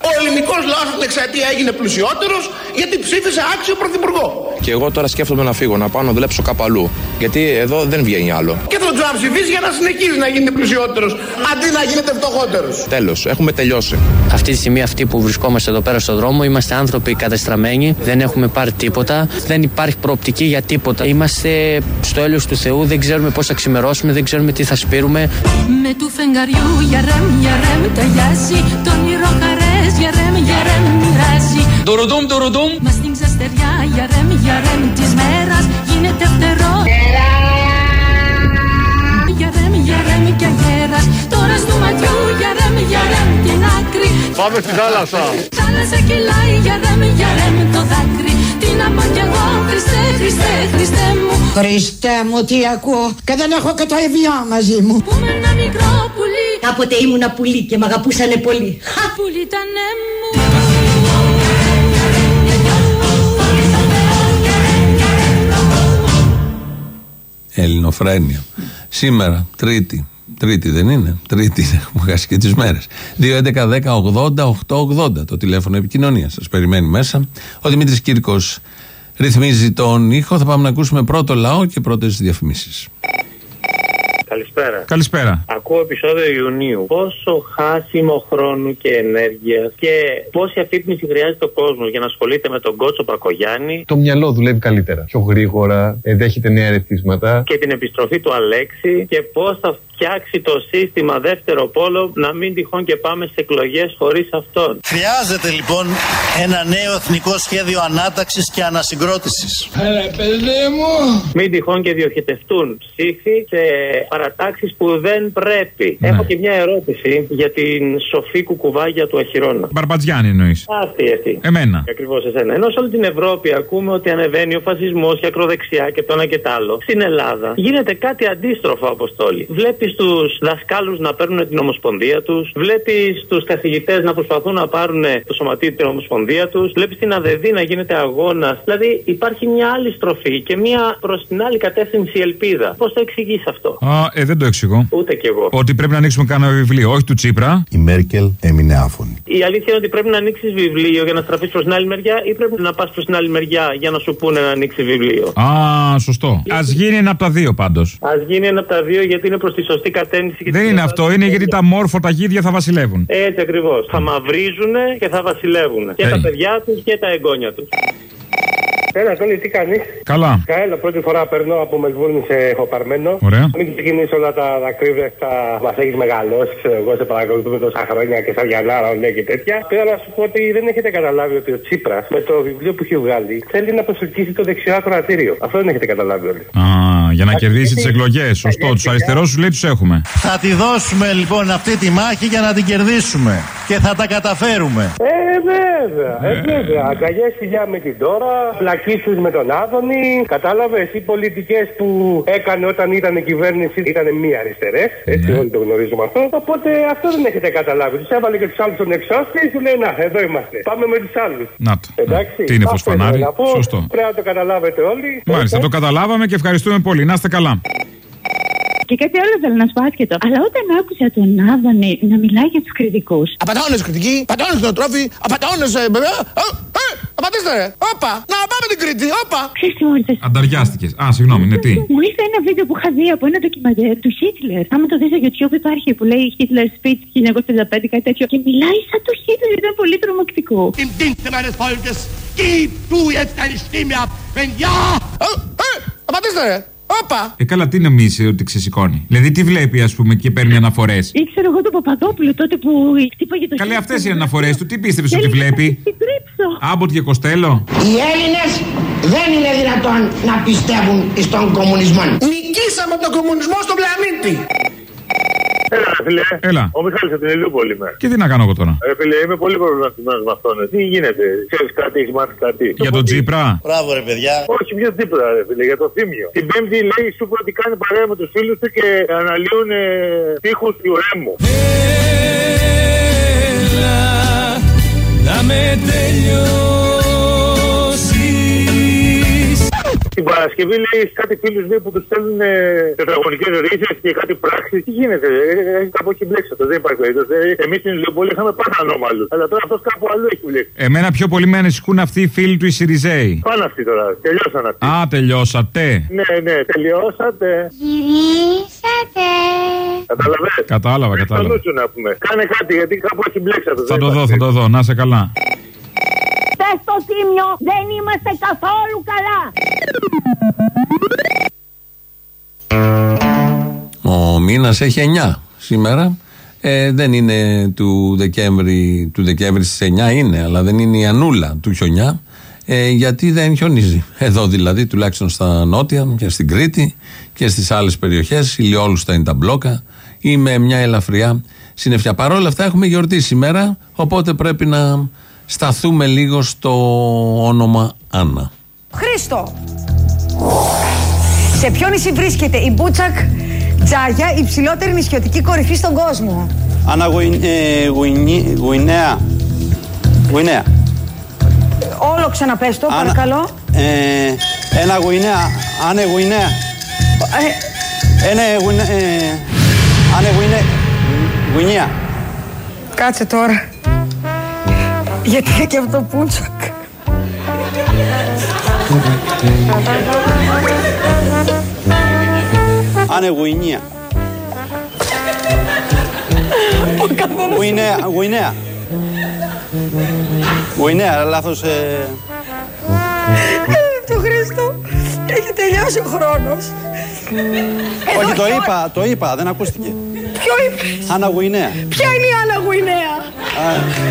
Ο ελληνικός λαός από την εξαετία έγινε πλουσιότερος γιατί ψήφισε άξιο πρωθυπουργό. Και εγώ τώρα σκέφτομαι να φύγω, να πάω να δουλέψω κάπου αλλού. Γιατί εδώ δεν βγαίνει άλλο. Και τον Τζαμ ψηφίσει για να συνεχίζει να γίνεται πλουσιότερος αντί να γίνεται φτωχότερος. Τέλος, έχουμε τελειώσει. Αυτή τη στιγμή, αυτοί που βρισκόμαστε εδώ πέρα στον δρόμο, είμαστε άνθρωποι κατεστραμμένοι, δεν έχουμε πάρει τίποτα, δεν υπάρχει προοπτική για τίποτα. Είμαστε στο έλεος του Θεού, δεν ξέρουμε πώς θα ξημερώσουμε, δεν ξέρουμε τι θα σπείρουμε. Με του φεγγαριού για ρεμ, για ρεμ ταιριάζει Το όνειρο χαρές για ρεμ, για ρεμ μοιράζει Τουρουδούμ, τουρουδούμ Μα στην ξαστεριά για ρεμ, για ρεμ της μέρας γίνεται φτερό Για ρεμ, για ρεμ και αγέρας Τώρα στο ματιού για ρεμ, για ρεμ την άκρη Πάμε στη θάλασσα Θάλασσα κυλάει για ρεμ, για ρεμ το δάκρυ Τι να πω κι εγώ Χριστέ, Χριστέ, Χριστέ μου Χριστέ μου τι ακούω και δεν έχω και το ευγιό μαζί μου Πούμε ένα μικρό πουλί Κάποτε ήμουνα πουλί και με αγαπούσανε πολύ Πουλί ήταν μου Ελληνοφρένεια. Σήμερα, Τρίτη. Τρίτη δεν είναι. Τρίτη έχουμε χάσει και τις μέρες. 2.11.10.80.880 το τηλέφωνο επικοινωνίας. Σας περιμένει μέσα. Ο Δημήτρης Κύρκος ρυθμίζει τον ήχο. Θα πάμε να ακούσουμε πρώτο λαό και πρώτες διαφημίσεις. Καλησπέρα. Καλησπέρα. Ακούω επεισόδιο Ιουνίου. Πόσο χάσιμο χρόνου και ενέργεια και πόση αφύπνιση χρειάζεται ο κόσμος για να ασχολείται με τον Κότσο Πακογιάννη Το μυαλό δουλεύει καλύτερα. Πιο γρήγορα, ε, δέχεται νέα ερεθίσματα. και την επιστροφή του Αλέξη και πώς θα φτιάξει το σύστημα δεύτερο πόλο, να μην τυχόν και πάμε σε εκλογές χωρίς αυτόν. Χρειάζεται λοιπόν ένα νέο εθνικό σχέδιο ανάταξης και ανασυγκρότησης. Μην τυχόν και διοχετευτούν ψήφοι σε παρατάξεις που δεν πρέπει. Έχω και μια ερώτηση για την σοφή κουκουβάγια του Αχυρώνα. Μπαρμπατζιάννη εννοείς. Αυτή, αυτή. Εμένα. Ακριβώς εσένα. Ενώ σε όλη την Ευρώπη ακούμε ότι ανεβαίνει ο φασισμός και ακροδεξιά και το ένα και το άλλο. Στην Ελλάδα γίνεται κάτι αντίστροφο, Αποστόλη. Βλέπεις τους δασκάλους να παίρνουν την ομοσπονδία τους, βλέπεις τους καθηγητές να προσπαθούν να πάρουν το σωματείο την ομοσπονδία τους, βλέπεις την ΑΔΕΔ να γίνεται αγώνας. Δηλαδή υπάρχει μια άλλη στροφή και μια προς την άλλη κατεύθυνση ελπίδα. Πώς το εξηγείς αυτό; Α, ε, δεν το εξηγώ. Ούτε κι εγώ. Ότι πρέπει να ανοίξουμε κανένα βιβλίο, όχι του Τσίπρα. Η Μέρκελ έμεινε άφωνη. Η αλήθεια είναι ότι πρέπει να ανοίξεις βιβλίο για να στραφείς προς την άλλη μεριά ή πρέπει να πας προς την άλλη μεριά για να σου πούνε να ανοίξει βιβλίο; Α, σωστό. Α γίνει ένα από τα δύο πάντως. Α γίνει ένα από τα δύο γιατί είναι προς τη σωστή κατεύθυνση. και Δεν τη είναι σωστή αυτό, είναι γιατί τα μόρφωτα γίδια θα βασιλεύουν. Έτσι ακριβώς. Θα μαυρίζουν και θα βασιλεύουν. Και Ε. τα παιδιά τους και τα εγγόνια τους. Έλα, Τόλι, τι κάνεις; Καλά. Καλά, πρώτη φορά περνώ από Μελβούρνη σε εχοπαρμένο. Ωραία. Μην ξεκινήσω όλα τα δακρύβρεχτα. Μας έχεις μεγαλώσει, ξέρω εγώ, σε παρακολουθούμε τόσα χρόνια και σαν Γιαννάρα, ναι και τέτοια. Πήρα να σου πω ότι δεν έχετε καταλάβει ότι ο Τσίπρας με το βιβλίο που έχει βγάλει θέλει να προσελκύσει το δεξιό ακροατήριο. Αυτό δεν έχετε καταλάβει όλοι. Α, για να κερδίσει τις εκλογές. Σωστό. Τους αριστερούς σου λέει τους έχουμε. Θα τη δώσουμε λοιπόν αυτή τη μάχη για να την κερδίσουμε. Και θα τα καταφέρουμε. Ε, βέβαια, ε, βέβαια. Αγκαλιές φιλιά με την τώρα, πλακίσεις με τον Άδωνη. Κατάλαβε, οι πολιτικές που έκανε όταν ήταν κυβέρνηση ήταν μη αριστερές. Έτσι, όλοι το γνωρίζουμε αυτό. Οπότε αυτό δεν έχετε καταλάβει. Τους έβαλε και τους άλλους τον εξώστη και σου λέει Να, εδώ είμαστε. Πάμε με τους άλλους. Να το. Εντάξει. Τι είναι Αυτό φωσφανάρι; ήθελα να πω. Σωστό. Πρέπει να το καταλάβετε όλοι. Μάλιστα, το καταλάβαμε και ευχαριστούμε πολύ. Να είστε καλά. Και κάτι άλλο θέλω να σου πω άσχετο. Αλλά όταν άκουσα τον Άδωνη να μιλάει για τους κριτικούς. Απαταιώνε κριτική, απαταιώνε νοοτρόφοι, απαταιώνε βέβαια. Ε, ε, απατήστε ρε. Όπα, να πάμε την Κρήτη, όπα. Ξέρεις τι μου ήρθε; Ανταριάστηκες. Α, συγγνώμη, είναι τι; Μου ήρθε ένα βίντεο που είχα δει από ένα ντοκιμαντέρ του Χίτλερ. Άμα το δεις στο YouTube υπάρχει που λέει Hitler Speech 1955 κάτι τέτοιο. Και μιλάει σαν το Χίτλερ, ήταν πολύ τρομακτικό. Im Dienste meines Volkes, gib du jetzt deine Stimme ab, wenn ja! Απατήστε ρε. Όπα. Ε, καλά, τι νομίζεις ότι ξεσηκώνει; Δηλαδή, τι βλέπει, ας πούμε, και παίρνει αναφορές; Ήξερα εγώ τον Παπαδόπουλο τότε που χτύπαγε το Καλέ, χέρι αυτές του. οι αναφορές του, τι πίστευες ότι Έλεγε, βλέπει; «Θα την τρίψω». Άμποτ και Κοστέλο. Οι Έλληνες δεν είναι δυνατόν να πιστεύουν στον κομμουνισμό. Νικήσαμε τον κομμουνισμό στον πλανήτη. Έλα, φίλε. Έλα. Ο Μιχάλης από την Ηλιούπολη είμαι. Και τι να κάνω εγώ τώρα; Ε, φίλε, είμαι πολύ προβληματισμένος με αυτόν. Τι γίνεται, ξέρεις κάτι, έχεις μάθει κάτι; Για τον Τζίπρα; Μπράβο ρε παιδιά. Όχι, πιο τίποτα, ρε φίλε, για το θύμιο. Την Πέμπτη λέει σου ότι κάνει παρέα με τους φίλους του και αναλύουν ε, τείχου του ρέμου. να με τελειώσεις Την Παρασκευή λέει κάτι φίλους λέει που τους στέλνουν ε, τετραγωνικές ρίζες και κάτι πράξεις. Τι γίνεται, ε, ε, κάπου έχει μπλέξει αυτό. Δεν υπάρχει περίπτωση. Εμείς στην Ηλιοπόλη είχαμε πάρα ανώμαλου. Αλλά τώρα αυτός κάπου αλλού έχει μπλέξει. Εμένα πιο πολύ με ανησυχούν αυτοί οι φίλοι του οι Σιριζέοι. Πάνε αυτοί τώρα, τελειώσαν αυτοί. Α, τελειώσατε. Ναι, ναι, τελειώσατε. Γυρίσατε. Καταλαβαίνετε. Κατάλαβα, Στο κατάλαβα. νους σου να πούμε. Κάνε κάτι γιατί κάπου έχει μπλέξει αυτό. Θα δεν το δω, υπάρχει. θα το δω. Να είσαι καλά. Πες στο Τίμιο, δεν είμαστε καθόλου καλά. Ο μήνας έχει 9 σήμερα. Ε, δεν είναι του Δεκέμβρη, του Δεκέμβρη στις 9 είναι, αλλά δεν είναι η Ανούλα του χιονιά, ε, γιατί δεν χιονίζει. Εδώ δηλαδή, τουλάχιστον στα νότια και στην Κρήτη και στις άλλες περιοχές, ηλιόλουστα είναι τα μπλόκα ή με μια ελαφριά συννεφιά. Παρ' όλα αυτά έχουμε γιορτή σήμερα, οπότε πρέπει να σταθούμε λίγο στο όνομα Άννα. Χρήστο. Σε ποιο νησί βρίσκεται η Μπούτσακ Τζάγια, η ψηλότερη νησιωτική κορυφή στον κόσμο; Ανά Γουινέα. Γουινέα. Όλο ξαναπες το, παρακαλώ. Ε, ένα Γουινέα. Άνε Γουινέα. Ένα Γουινέα. Άνε Γουινέα. Γουινέα. Κάτσε τώρα. Γιατί είναι και αυτό Μπούτσακ. Άνε Γουινέα. Γουινέα. Γουινέα. Γουινέα, λάθος. ε, Το Χρήστο. Έχει τελειώσει ο χρόνος. Όχι, Εδώ το και ό- είπα, το είπα, δεν ακούστηκε. Ποιο είπε. Άννα Γουινέα. Ποια είναι η Άννα Γουινέα;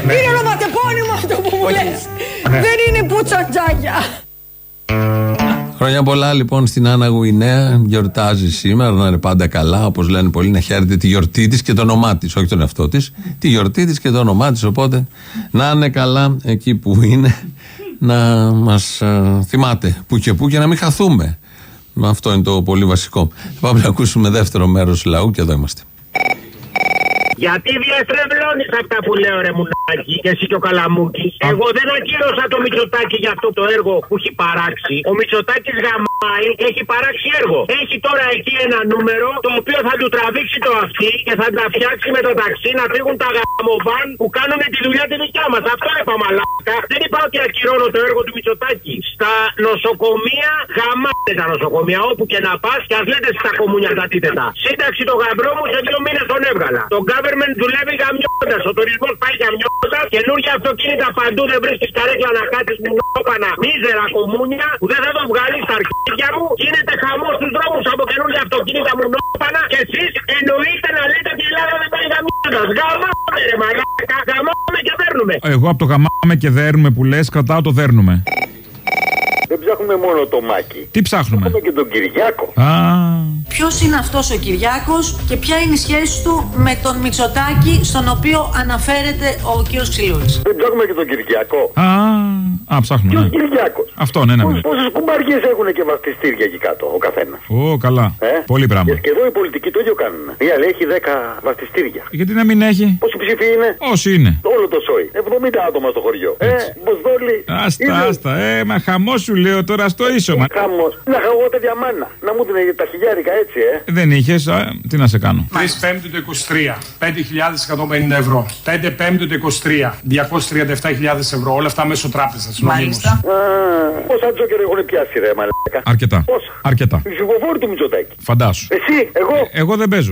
Είναι ονοματεπώνυμο αυτό που μου λες. Ναι. Δεν είναι πούτσα τζάγια. Χρόνια πολλά λοιπόν στην Άννα Γουινέα. Γιορτάζει σήμερα, να είναι πάντα καλά. Όπως λένε πολλοί, να χαίρεται τη γιορτή της και το όνομά της, όχι τον εαυτό της. Τη γιορτή της και το όνομά της. Οπότε να είναι καλά εκεί που είναι, να μας θυμάται που και που και να μην χαθούμε. Αυτό είναι το πολύ βασικό. Πάμε να ακούσουμε δεύτερο μέρος λαού και εδώ είμαστε. Γιατί διαστρεβλώνεις αυτά που λέω, ρε Μουνάκη, και εσύ και ο Καλαμούκης. Εγώ δεν ακύρωσα το Μητσοτάκη για αυτό το έργο που έχει παράξει. Ο Μητσοτάκης γαμάει, έχει παράξει έργο. Έχει τώρα εκεί ένα νούμερο το οποίο θα του τραβήξει το αυτί και θα τα φτιάξει με το ταξί να φύγουν τα γαμοβάν που κάνουν τη δουλειά τη δικιά μας. Αυτό είπα μαλάκα. Δεν είπα ότι ακυρώνω το έργο του Μητσοτάκη. Στα νοσοκομεία γαμάτε τα νοσοκομεία όπου και να πας και ας λέτε στα κομμούνια τα τίτετα. Σύνταξη το γαμπρό μου σε δύο μήνες τον έβγαλα. Το government δουλεύει γαμιώντας. Ο τουρισμός πάει γαμιώντας. Καινούργια αυτοκίνητα παντού δεν βρίσκεις καρέκλα να κάτσεις με νόπανα. Μίζερα κομμούνια που δεν θα το βγάλεις στα αρχίδια μου. Γίνεται χαμός στους δρόμους από καινούργια αυτοκίνητα μου νόπανα. Και εσείς εννοείται να λέτε ότι η Ελλάδα δεν πάει γαμιώντα. Γαμάμε ρε μαλάκα. Γαμάμε και παίρνουμε. Εγώ από το γαμάμε και δέρνουμε που λες, κρατάω το δέρνουμε. Δεν ψάχνουμε μόνο το Μάκη. Τι ψάχνουμε; Ψάχνουμε και τον Κυριάκο. Α, Ποιος είναι αυτός ο Κυριάκος και ποια είναι η σχέση του με τον Μητσοτάκη, στον οποίο αναφέρεται ο κ. Ξυλούρη. Δεν ψάχνουμε και τον Κυριακό. α, α, ψάχνουμε. Ποιος Ναι. Κυριάκος; Αυτό, ναι, ναι. ναι. Πόσες κουμπαριές έχουν και βαφτιστήρια εκεί κάτω ο καθένας; Ω, καλά. Πολύ πράγμα. Και εδώ οι πολιτικοί το ίδιο κάνουν. Η άλλη έχει 10 βαφτιστήρια. Γιατί να μην έχει; Πόσοι ψήφοι είναι; Όσοι είναι; Όλο το σόι. 70 άτομα στο χωριό. Ε, Μποσδόλη. Άστα, άστα. Ε, μα χαμός σου λέω τώρα στο ίσωμα. Χάμο. Να είχα εγώ τέτοια μάνα. Να μου την τα χιλιάρικα έτσι, ε. Δεν είχες, τι να σε κάνω. 3 Πέμπτου το 23, 5.150 ευρώ. 5 Πέμπτου το 23, 237.000 ευρώ. Όλα αυτά μέσω τράπεζας. Μάλιστα. Πόσα τζόκερ έχουν πιάσει, ρε μαλάκα. Αρκετά. Πόσα. Αρκετά. Οι ψηφοφόροι του Μητσοτάκη. Φαντάσου. Εσύ, εγώ. Εγώ δεν παίζω.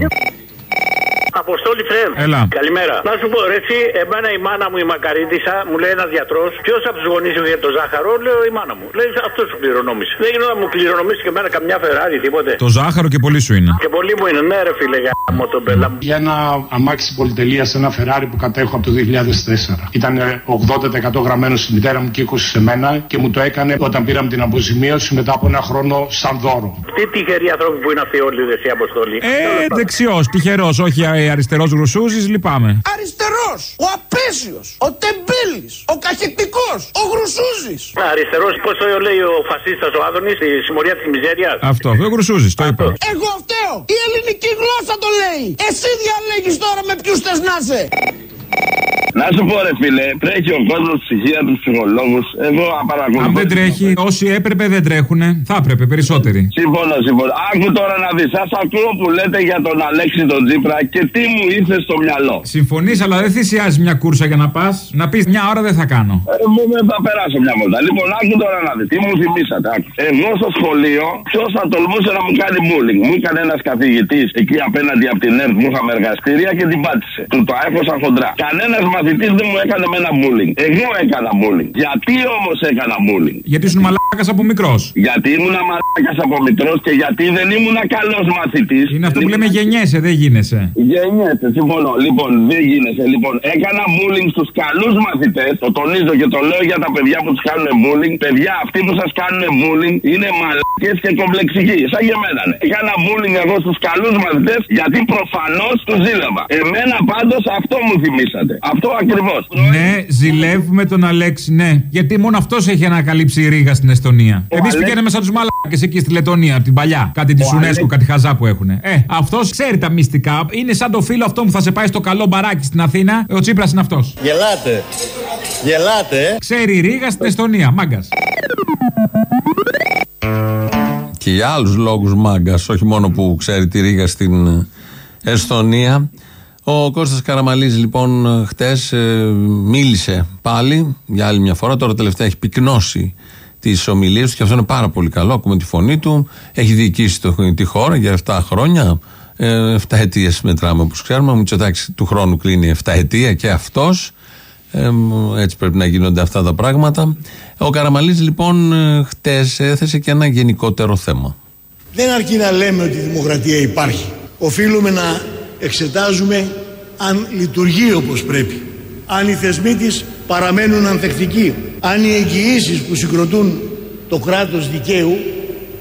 Αποστόλη Φρέμ. Έλα. Καλημέρα. Να σου πω, ρε, εσύ, εμένα η μάνα μου η μακαρίτησα, μου λέει ένας γιατρός, ποιος από τους γονείς σου για το ζάχαρο, λέω η μάνα μου. Λέει αυτός σου κληρονόμησε. Δεν γινόταν να μου κληρονομήσει και εμένα καμιά Φεράρι, τίποτε. Το ζάχαρο και πολύ σου είναι. Και πολύ μου είναι, ναι, ρε φίλε, γάμο τον πέλα μου. Για ένα αμάξι πολυτελεία, ένα Ferrari που κατέχω από το 2004. Ήταν 80% γραμμένο στη μητέρα μου και 20% σε μένα και μου το έκανε όταν πήραμε την αποζημίωση μετά από ένα χρόνο σαν δώρο. Τι τυχεροί άνθρωποι που είναι αυτοί όλοι, ρε, εσύ Αποστόλη. Ε, δεξιός, τυχερός, όχι αριστερός γρουσούζη, λυπάμαι. Αριστερός, ο απέσιος, ο τεμπέλης, ο καχεκτικό, ο γρουσούζης. Αριστερός, πώ το λέει ο φασίστας ο Άδωνης, η συμμορία της μιζέριας; Αυτό, ο γρουσούζης, το είπα. Εγώ φταίω. Η ελληνική γλώσσα το λέει. Εσύ διαλέγεις τώρα με ποιους θες να είσαι. Να σου πω, ρε φίλε, τρέχει ο κόσμος ψυχία του ψυχολόγους. Εγώ απαρακολουθώ. Αν δεν τρέχει, όσοι έπρεπε δεν τρέχουνε. Θα έπρεπε περισσότεροι. Συμφωνώ, συμφωνώ. Άκου τώρα να δεις. Σας ακούω που λέτε για τον Αλέξη τον Τζίπρα και τι μου ήρθε στο μυαλό. Συμφωνείς, αλλά δεν θυσιάζει μια κούρσα για να πας. Να πεις μια ώρα δεν θα κάνω. Εγώ δεν θα περάσω μια βόλτα. Λοιπόν, άκου τώρα να δεις. Τι μου θυμήσατε. Άκου. Εγώ στο σχολείο, ποιος θα τολμούσε να μου κάνει bullying. Μου έκανε ένας καθηγητής εκεί απέναντι από την ΕΡΤ που είχαμε εργαστήρια και την πάτησε. Του το έφωσα χοντρά. Κανένας μαθητή δεν μου έκανε με ένα bullying. Εγώ έκανα bullying. Γιατί όμως έκανα bullying. Γιατί ήσουν μαλάκας από μικρός. Γιατί ήμουν μαλάκας από μικρός και γιατί δεν ήμουν καλός μαθητής. Είναι αυτό που λέμε γεννιέσαι, δεν γίνεσαι. Γεννιέσαι, συμφωνώ. Λοιπόν, δεν γίνεσαι. Λοιπόν, έκανα bullying στους καλούς μαθητές. Το τονίζω και το λέω για τα παιδιά που τους κάνουν bullying. Παιδιά, αυτοί που σας κάνουν bullying είναι μαλακέ και κομπλεξικοί. Σαν και εμένα. ναι. Έκανα bullying εγώ στους καλούς μαθητές γιατί προφανώς τους ζήλευα. Εμένα πάντως αυτό μου θυμήσατε. Αυτό ακριβώς. Ναι, ζηλεύουμε τον Αλέξη, ναι. Γιατί μόνο αυτός έχει ανακαλύψει η Ρήγα στην Εστονία. Εμείς Αλέξ- πηγαίνουμε σαν τους μαλάκες εκεί στη Λετωνία, την παλιά. Κάτι της Ο UNESCO, Αλέξ- κάτι χαζά που έχουν. Ε, αυτός ξέρει τα μυστικά. Είναι σαν το φίλο αυτό που θα σε πάει στο καλό μπαράκι στην Αθήνα. Ο Τσίπρας είναι αυτός. Γελάτε. Γελάτε, ε. Ξέρει η Ρήγα στην Εστονία, μάγκας. Και για άλλους λόγους μάγκας, όχι μόνο που ξέρει τη Ρήγα στην ε, Εσθονία. Ο Κώστας Καραμαλής λοιπόν χτες ε, μίλησε πάλι για άλλη μια φορά, τώρα τελευταία έχει πυκνώσει τις ομιλίες του και αυτό είναι πάρα πολύ καλό, ακούμε τη φωνή του, έχει διοικήσει το, τη χώρα για 7 χρόνια, ε, 7 ετίες μετράμε όπως ξέρουμε, ο Μητσοτάκης του χρόνου κλείνει 7 ετία και αυτός, Ε, έτσι πρέπει να γίνονται αυτά τα πράγματα. Ο Καραμαλής λοιπόν ε, χτες έθεσε και ένα γενικότερο θέμα. Δεν αρκεί να λέμε ότι η δημοκρατία υπάρχει. Οφείλουμε να εξετάζουμε αν λειτουργεί όπως πρέπει. Αν οι θεσμοί της παραμένουν ανθεκτικοί. Αν οι εγγυήσεις που συγκροτούν το κράτος δικαίου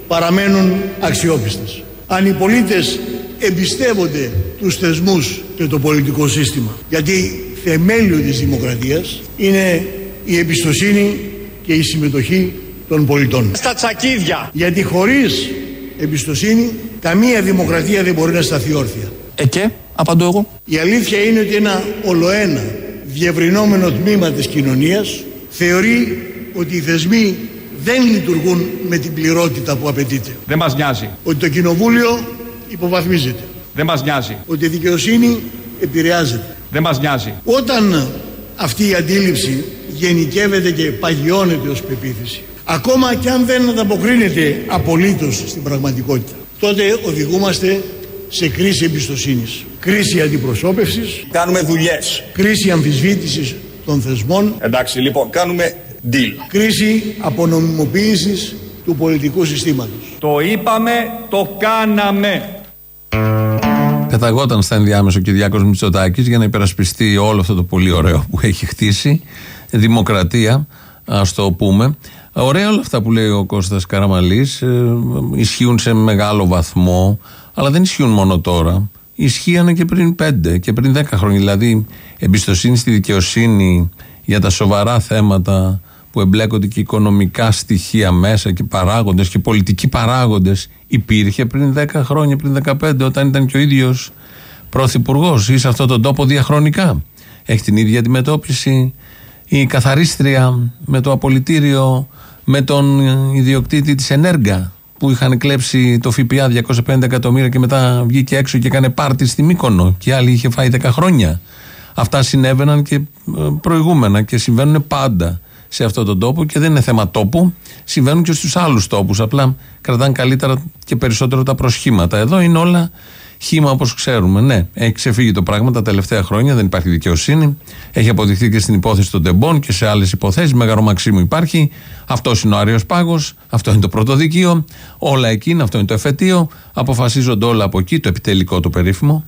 παραμένουν αξιόπιστες. Αν οι πολίτες εμπιστεύονται τους θεσμούς και το πολιτικό σύστημα. Γιατί θεμέλιο της δημοκρατίας είναι η εμπιστοσύνη και η συμμετοχή των πολιτών. Στα τσακίδια. Γιατί χωρίς εμπιστοσύνη καμία δημοκρατία δεν μπορεί να σταθεί όρθια. Ε και, απαντώ εγώ. Η αλήθεια είναι ότι ένα ολοένα διευρυνόμενο τμήμα της κοινωνίας θεωρεί ότι οι θεσμοί δεν λειτουργούν με την πληρότητα που απαιτείται. Δεν μας νοιάζει. Ότι το κοινοβούλιο υποβαθμίζεται. Δεν μας νοιάζει. Ότι η δικαιοσύνη επηρεάζεται. Δεν μας νοιάζει. Όταν αυτή η αντίληψη γενικεύεται και παγιώνεται ως πεποίθηση, ακόμα και αν δεν ανταποκρίνεται απολύτως στην πραγματικότητα, τότε οδηγούμαστε σε κρίση εμπιστοσύνης, κρίση αντιπροσώπευσης, Κάνουμε δουλειές. κρίση αμφισβήτησης των θεσμών, Εντάξει, λοιπόν, κάνουμε deal. κρίση απονομιμοποίησης του πολιτικού συστήματος. Το είπαμε, το κάναμε. Πεταγόταν στα ενδιάμεσο ο Κυριάκος Μητσοτάκης για να υπερασπιστεί όλο αυτό το πολύ ωραίο που έχει χτίσει. Δημοκρατία, ας το πούμε. Ωραία όλα αυτά που λέει ο Κώστας Καραμαλής ε, ισχύουν σε μεγάλο βαθμό, αλλά δεν ισχύουν μόνο τώρα. Ισχύανε και πριν πέντε και πριν δέκα χρόνια. Δηλαδή, εμπιστοσύνη στη δικαιοσύνη για τα σοβαρά θέματα που εμπλέκονται και οικονομικά στοιχεία μέσα και παράγοντες και πολιτικοί παράγοντες υπήρχε πριν 10 χρόνια, πριν 15 όταν ήταν και ο ίδιος πρωθυπουργός ή σε αυτόν τον τόπο διαχρονικά. Έχει την ίδια αντιμετώπιση η καθαρίστρια με το απολυτήριο με τον ιδιοκτήτη της Ενέργα που είχαν κλέψει το ΦΠΑ 250 εκατομμύρια και μετά βγήκε έξω και έκανε πάρτι στη Μύκονο και άλλοι είχε φάει 10 χρόνια. Αυτά συνέβαιναν και ε, προηγούμενα και συμβαίνουν πάντα σε αυτόν τον τόπο και δεν είναι θέμα τόπου. Συμβαίνουν και στους άλλους τόπους. Απλά κρατάνε καλύτερα και περισσότερο τα προσχήματα. Εδώ είναι όλα χήμα όπως ξέρουμε. Ναι, έχει ξεφύγει το πράγμα τα τελευταία χρόνια, δεν υπάρχει δικαιοσύνη. Έχει αποδειχθεί και στην υπόθεση των τεμπών και σε άλλες υποθέσεις. Μέγαρο Μαξίμου υπάρχει. Αυτός είναι ο Άριος Πάγος. Αυτό είναι το πρωτοδικείο. Όλα εκεί είναι. Αυτό είναι το εφετείο. Αποφασίζονται όλα από εκεί, το επιτελικό το περίφημο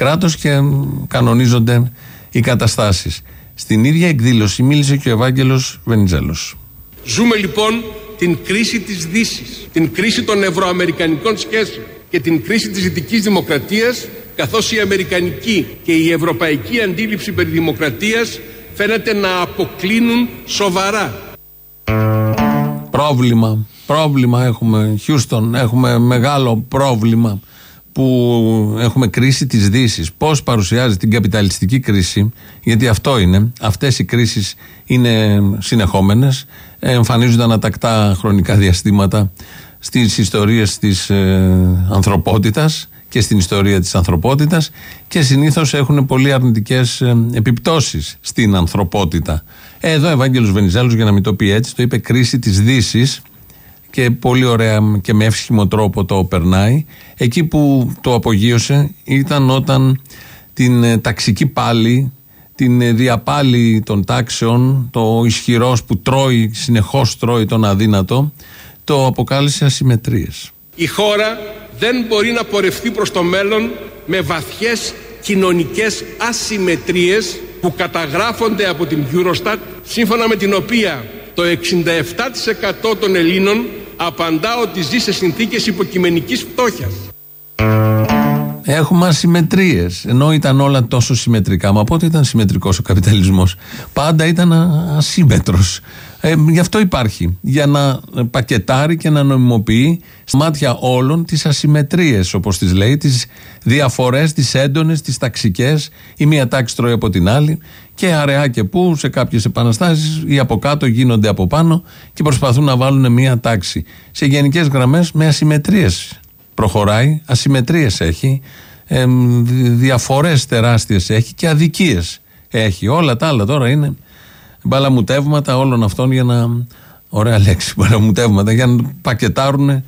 κράτος και κανονίζονται οι καταστάσεις. Στην ίδια εκδήλωση μίλησε και ο Ευάγγελος Βενιζέλος. Ζούμε λοιπόν την κρίση της δύσης, την κρίση των ευρωαμερικανικών σχέσεων και την κρίση της δυτικής δημοκρατίας καθώς η αμερικανική και η ευρωπαϊκή αντίληψη περί δημοκρατίας φαίνεται να αποκλίνουν σοβαρά. Πρόβλημα. Πρόβλημα έχουμε. Χιούστον, έχουμε μεγάλο πρόβλημα που έχουμε κρίση της δύσης. Πώς παρουσιάζει την καπιταλιστική κρίση, γιατί αυτό είναι. Αυτές οι κρίσεις είναι συνεχόμενες, εμφανίζονται ανατακτά χρονικά διαστήματα στις ιστορίες της ε, ανθρωπότητας και στην ιστορία της ανθρωπότητας και συνήθως έχουν πολύ αρνητικές ε, επιπτώσεις στην ανθρωπότητα. Εδώ ο Ευάγγελος Βενιζέλος για να μην το πει έτσι το είπε κρίση της δύσης και πολύ ωραία και με εύσχυμο τρόπο το περνάει. Εκεί που το απογείωσε ήταν όταν την ε, ταξική πάλι, την ε, διαπάλη των τάξεων, το ισχυρός που τρώει, συνεχώς τρώει τον αδύνατο, το αποκάλυψε ασυμμετρίες. Η χώρα δεν μπορεί να πορευτεί προς το μέλλον με βαθιές κοινωνικές ασυμμετρίες που καταγράφονται από την Eurostat σύμφωνα με την οποία το 67% των Ελλήνων απαντά ότι ζει σε συνθήκες υποκειμενικής φτώχειας. Έχουμε ασυμμετρίες. Ενώ ήταν όλα τόσο συμμετρικά. Μα πότε ήταν συμμετρικός ο καπιταλισμός; Πάντα ήταν ασύμετρο. Ε, γι' αυτό υπάρχει. Για να πακετάρει και να νομιμοποιεί στα μάτια όλων τις ασυμμετρίες, όπως τις λέει, τις διαφορές, τις έντονες, τις ταξικές. Η μία τάξη τρώει από την άλλη και αραιά και πού σε κάποιες επαναστάσεις ή από κάτω γίνονται από πάνω και προσπαθούν να βάλουν μία τάξη. Σε γενικές γραμμές με ασυμμετρίες προχωράει, ασυμμετρίες έχει, ε, διαφορές τεράστιες έχει και αδικίες έχει. Όλα τα άλλα τώρα είναι μπαλαμουτεύματα όλων αυτών για να, ωραία λέξη, *laughs* μπαλαμουτεύματα για να πακετάρουν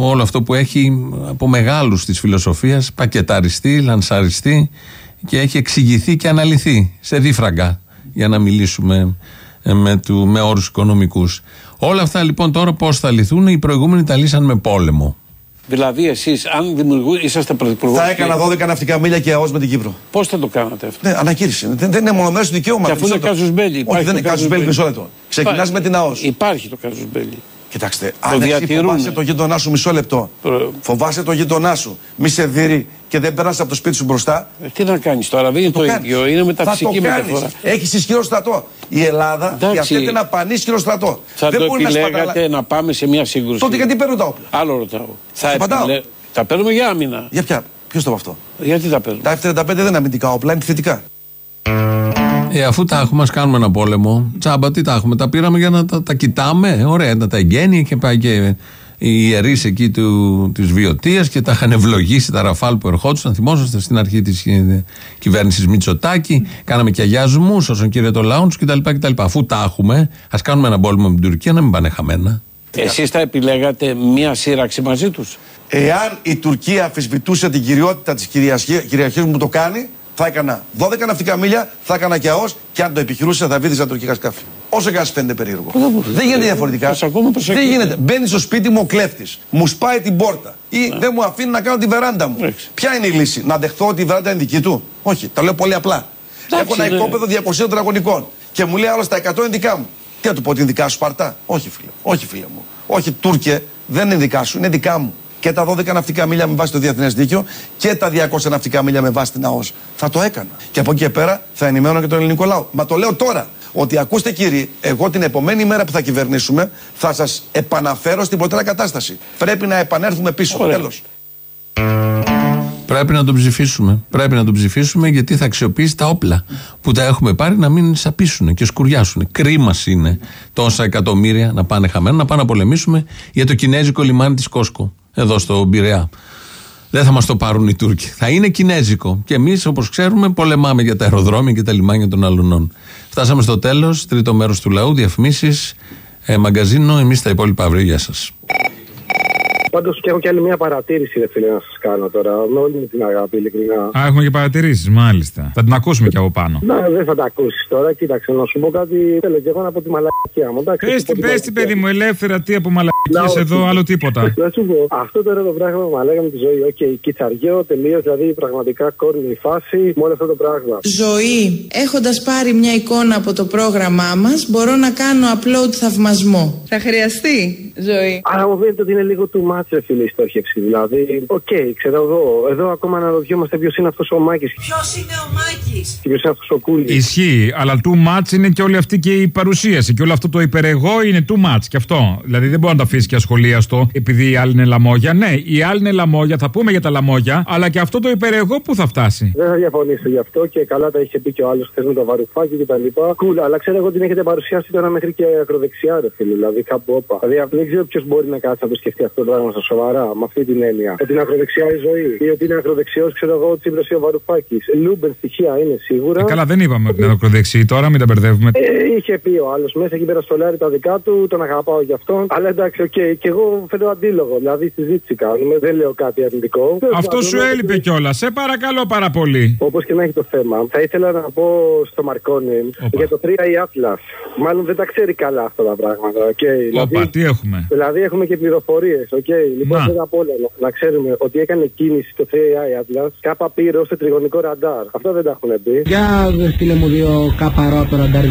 όλο αυτό που έχει από μεγάλους της φιλοσοφίας, πακεταριστεί, λανσαριστεί και έχει εξηγηθεί και αναλυθεί σε δίφραγκα. για να μιλήσουμε ε, με, του, με όρους οικονομικούς. Όλα αυτά λοιπόν τώρα πώς θα λυθούν, οι προηγούμενοι τα λύσαν με πόλεμο. Δηλαδή, εσείς, αν δημιουργού, είσαστε πρωθυπουργός. Θα έκανα 12 ναυτικά μίλια και ΑΟΣ με την Κύπρο. Πώς θα το κάνατε αυτό; Ναι, ανακήρυξη. Δεν, δεν είναι μονομένο δικαίωμα. Και αφού είναι Μισό λεπτό. κάζους μπέλι, Όχι, υπάρχει δεν το είναι κάζου casus μπέλι, belli. μισό λεπτό. Ξεκινάς Υπάρχει. με την ΑΟΣ. Υπάρχει το κάζου μπέλι. Κοιτάξτε, Το αν εσύ διατηρούν. φοβάσαι το γείτονά σου, μισό λεπτό. Φοβάσαι το γείτονά σου. Μη σε δει και δεν περάσει από το σπίτι σου μπροστά. Ε, τι να κάνεις τώρα, δεν είναι το, κάνεις. ίδιο, είναι μεταφυσική θα το κάνεις. μεταφορά. Έχεις ισχυρό στρατό. Η Ελλάδα Εντάξει. διαθέτει ένα πανίσχυρο στρατό. Θα δεν το μπορεί να επιλέγατε σπαταλά- να πάμε σε μια σύγκρουση. Τότε γιατί παίρνουν τα όπλα; Άλλο ρωτάω. Θα απαντάω. επιλέ... Τα παίρνουμε για άμυνα. Για ποια, ποιος το είπε αυτό; Γιατί τα παίρνουμε; Τα F-35 δεν είναι αμυντικά όπλα, είναι θετικά. Ε, αφού τα έχουμε, ας κάνουμε ένα πόλεμο. Τσάμπα, τι τα έχουμε. Τα πήραμε για να τα, τα κοιτάμε; Ωραία, να τα εγγένει και πάει και οι ιερείς εκεί της Βιωτίας και τα είχαν ευλογήσει τα ραφάλ που ερχόντουσαν. Θυμόσαστε στην αρχή της κυβέρνησης Μητσοτάκη. Κάναμε και αγιασμούς όσον κύριε το λαό τους κτλ, κτλ. Αφού τα έχουμε, ας κάνουμε ένα πόλεμο με την Τουρκία να μην πάνε χαμένα. Εσείς θα επιλέγατε μια σύραξη μαζί τους; Εάν η Τουρκία αμφισβητούσε την κυριότητα της κυριαρχίας μου που το κάνει, θα έκανα 12 ναυτικά μίλια, θα έκανα και ΑΟΣ και αν το επιχειρούσα θα βίδιζα τουρκικά σκάφη. Όσο και αν σου φαίνεται περίεργο. Δεν γίνεται διαφορετικά. Δεν γίνεται. Μπαίνει στο σπίτι μου ο κλέφτης, μου σπάει την πόρτα ή δεν μου αφήνει να κάνω τη βεράντα μου. Ποια είναι η λύση, να δεχθώ ότι η βεράντα είναι δική του; Όχι, τα λέω πολύ απλά. Έχω ένα ναι. οικόπεδο 200 τετραγωνικών και μου λέει άλλο τα 100 είναι δικά μου. Τι να του πω ότι είναι δικά σου Σπαρτά. Όχι φίλε, όχι φίλε μου. Όχι Τούρκε, δεν είναι δικά σου, είναι δικά μου. Και τα 12 ναυτικά μίλια με βάση το διεθνές δίκαιο και τα 200 ναυτικά μίλια με βάση την ΑΟΣ. Θα το έκανα. Και από εκεί και πέρα θα ενημέρωνα και τον ελληνικό λαό. Μα το λέω τώρα. Ότι ακούστε κύριοι, εγώ την επομένη μέρα που θα κυβερνήσουμε θα σας επαναφέρω στην ποτέρα κατάσταση. Πρέπει να επανέλθουμε πίσω. Τέλος. Πρέπει να τον ψηφίσουμε. Πρέπει να τον ψηφίσουμε γιατί θα αξιοποιήσει τα όπλα που τα έχουμε πάρει να μην σαπίσουν και σκουριάσουν. Κρίμα είναι τόσα εκατομμύρια να πάνε χαμένα, να πάμε να πολεμήσουμε για το κινέζικο λιμάνι της Κόσκο, εδώ στο Πειραιά. Δεν θα μας το πάρουν οι Τούρκοι. Θα είναι κινέζικο. Και εμείς, όπως ξέρουμε, πολεμάμε για τα αεροδρόμια και τα λιμάνια των αλουνών. Φτάσαμε στο τέλος, τρίτο μέρος του λαού, διαφημίσεις, ε, μαγκαζίνο. Εμείς τα υπόλοιπα αύριο. Γεια σας. Πάντως και έχω και άλλη μια παρατήρηση, ρε φίλε, να σα κάνω τώρα. Με όλη μου την αγάπη, ειλικρινά. Α, έχουμε και παρατηρήσεις, μάλιστα. Θα την ακούσουμε και από πάνω. Να, δεν θα τα ακούσεις τώρα. Κοίταξε, να σου πω κάτι. Θέλω και εγώ να πω τη μαλακία μου. εντάξει, Πες να πω την, τη πες μαλακία. την, παιδί μου, ελεύθερα τι από Να, μαλακίε όχι. εδώ, άλλο τίποτα. Να σου πω, αυτό τώρα το πράγμα που μα λέγαμε τη ζωή. Ok, okay, κιτσαριό, τελείως, δηλαδή πραγματικά corny η φάση με όλο αυτό το πράγμα. Ζωή. Έχοντας πάρει μια εικόνα από το πρόγραμμά μας, μπορώ να κάνω upload θαυμασμό. Θα χρειαστεί ζωή. Άρα μου φαίνεται ότι είναι λίγο too much, ρε φίλε, η στόχευση. Δηλαδή, οκ, ξέρω εγώ. Εδώ ακόμα αναρωτιόμαστε ποιος είναι αυτός ο Μάκης Ποιος είναι ο Μάκης; και ποιος είναι αυτός ο Κούλης. Ισχύει, αλλά too much είναι και όλη αυτή και η παρουσίαση. Και όλο αυτό το υπερεγώ είναι too much και αυτό. Δηλαδή δεν μπορεί να το αφήσει και ασχολίαστο επειδή οι άλλοι είναι λαμόγια. Ναι, οι άλλοι είναι λαμόγια, θα πούμε για τα λαμόγια, αλλά και αυτό το υπερεγώ πού θα φτάσει; Δεν θα διαφωνήσω γι' αυτό και καλά τα είχε πει και ο άλλος χθες με το βαρουφάκι και τα λοιπά. Κουλ, αλλά ξέρω εγώ την έχετε παρουσιάσει τώρα μέχρι και ακροδεξιά, ρε φίλε. Δηλαδή κάπου όπα. Δηλαδή δεν ξέρω ποιος μπορεί να κάτσει να το σκεφτεί αυτό το πράγμα στα σοβαρά, με αυτή την έννοια. Ότι είναι ακροδεξιά η ζωή. Ή ότι είναι ακροδεξιός, ξέρω εγώ, ο Τσίπρας ή ο Βαρουφάκη. Λούμπεν στοιχεία είναι σίγουρα. Ε, καλά, δεν είπαμε ότι είναι ακροδεξί τώρα, μην τα μπερδεύουμε. Ε, είχε πει ο άλλος μέσα εκεί πέρα στο λάρι τα δικά του, τον αγαπάω γι' αυτόν. Αλλά εντάξει, οκ, και εγώ φαίνω αντίλογο. Δηλαδή συζήτηση κάνουμε, δεν λέω κάτι αρνητικό. Αυτό σου έλειπε κιόλας. Σε παρακαλώ πάρα πολύ. Όπως και να έχει το θέμα, θα ήθελα να πω στο Μαρκόνι για το 3I Atlas. Μάλλον δεν τα ξέρει καλά αυτά τα πράγματα. Okay. Όπα, τι έχουμε; Δηλαδή έχουμε και πληροφορίες. Okay. Λοιπόν, Να. πρώτα απ' όλα να, να ξέρουμε ότι έκανε κίνηση το 3i Atlas κάπα πύρο σε τριγωνικό ραντάρ. Αυτό δεν τα έχουν πει. Για στείλε μου δύο καπαρό από το ραντάρ 216.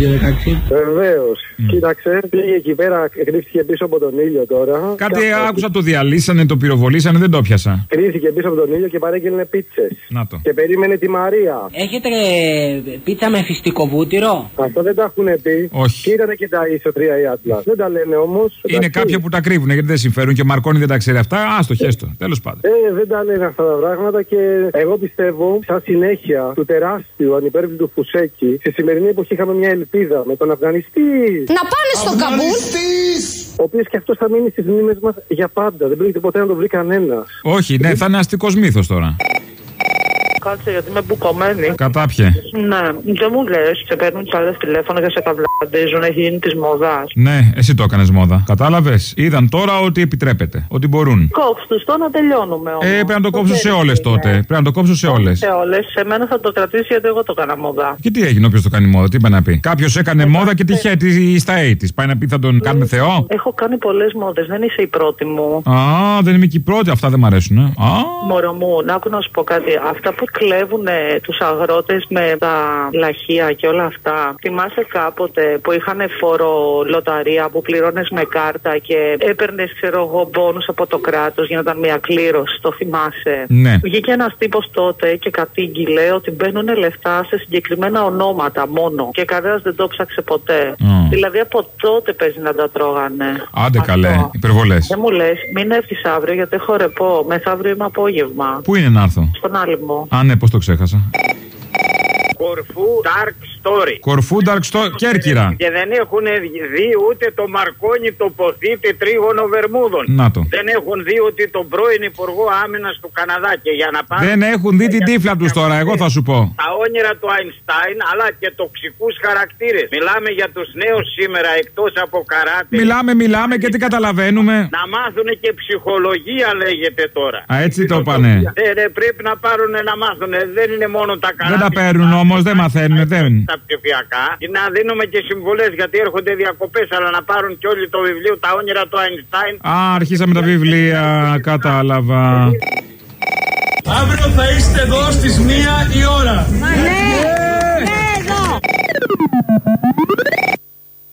Βεβαίως. Κοίταξε, πήγε εκεί πέρα, κρύφτηκε πίσω από τον ήλιο τώρα. Κάτι Κάπου- άκουσα το διαλύσανε, το πυροβολήσανε, δεν το πιάσα. Κρύφτηκε πίσω από τον ήλιο και παρέγγελνε πίτσες. Να το. Και περίμενε τη Μαρία. Έχετε ε, πίτσα με φυστικό βούτυρο; Αυτό δεν τα έχουν πει. Όχι. Και ήταν και τα ίσο 3 η Atlas. Δεν τα λένε όμως. Είναι κάποια που τα κρύβουν γιατί δεν συμφέρουν και ο Μαρκόνι δεν τα ξέρει αυτά. Α το χέστο. Τέλος πάντων. Ε, δεν τα λένε αυτά τα πράγματα και εγώ πιστεύω, σαν συνέχεια του τεράστιου ανυπέρβλητου Φουσέκη, στη σημερινή εποχή είχαμε μια ελπίδα με τον Αφγανιστή. Να πάνε στο Καμπούλ. Ο οποίος και αυτός θα μείνει στις μνήμες μας για πάντα. Δεν πρόκειται ποτέ να το βρει κανένας. Όχι, ναι, θα είναι αστικός μύθος τώρα. Κάτσε γιατί είμαι μπουκωμένη. Κατάπιε. Ναι, δεν μου λες, σε παίρνουν τις άλλες τηλέφωνο για σε καβλά. φαντίζουν, έχει γίνει της μόδας. Ναι, εσύ το έκανες μόδα. Κατάλαβες; Είδαν τώρα ότι επιτρέπεται. Ότι μπορούν. Κόψ του το να τελειώνουμε όμως. Ε, πρέπει να το κόψω σε όλες τότε. Πρέπει να το κόψω σε όλες. Σε όλες. Σε μένα θα το κρατήσει γιατί εγώ το έκανα μόδα. Και τι έγινε, όποιος το κάνει μόδα, τι είπε να πει. Κάποιος έκανε μόδα και τυχαία τη στα 80 Πάει να πει θα τον κάνουμε Θεό; Έχω κάνει πολλές μόδες, δεν είσαι η πρώτη μου. Α, δεν είμαι και η πρώτη, αυτά δεν μ' αρέσουν. Ε. Α, Μωρό μου, να άκου να σου πω κάτι. Αυτά που κλέβουν τους αγρότες με τα λαχεία και όλα αυτά. Θυμάσαι κάποτε που είχαν φόρο λοταρία που πληρώνες με κάρτα και έπαιρνες, ξέρω εγώ, μπόνους από το κράτος για να ήταν μια κλήρωση. Το θυμάσαι; Ναι. Βγήκε ένας τύπος τότε και κατήγγειλε ότι μπαίνουν λεφτά σε συγκεκριμένα ονόματα μόνο. Και κανένας δεν το ψάξε ποτέ. Δηλαδή από τότε παίζει να τα τρώγανε. άντε καλέ, υπερβολές. Δεν μου λες, μην έρθεις αύριο γιατί έχω ρεπό. Μεθαύριο είμαι απόγευμα. Πού είναι να έρθω; Στον άλυμο. Α, ναι, πώς το ξέχασα. Κορφού Dark Story. Κορφού Dark Story, Κέρκυρα. Και δεν έχουν δει ούτε το Μαρκόνι το ποθήτη τρίγωνο Βερμούδων. Να το. Δεν έχουν δει ότι τον πρώην Υπουργό Άμυνας του Καναδά. Και για να πάρουν. Δεν έχουν δει την τύφλα τους τώρα, εγώ θα σου πω. Τα όνειρα του Αϊνστάιν αλλά και τοξικούς χαρακτήρες. Μιλάμε για τους νέους σήμερα εκτός από καράτε. Μιλάμε, μιλάμε και τι καταλαβαίνουμε. Να μάθουν και ψυχολογία λέγεται τώρα. Α, έτσι το πάνε. Ε, ναι, πρέπει να πάρουν να μάθουν. Δεν είναι μόνο τα καράτε. Δεν τα παίρνουν όμως, δεν μαθαίνουν, δεν. Τα ψηφιακά. Και να δίνουμε και συμβουλές γιατί έρχονται διακοπές, αλλά να πάρουν και όλοι το βιβλίο Τα όνειρα του Αϊνστάιν. Α, αρχίσαμε τα βιβλία, κατάλαβα. Αύριο θα είστε εδώ στις μία η ώρα. Ναι, ναι, εδώ.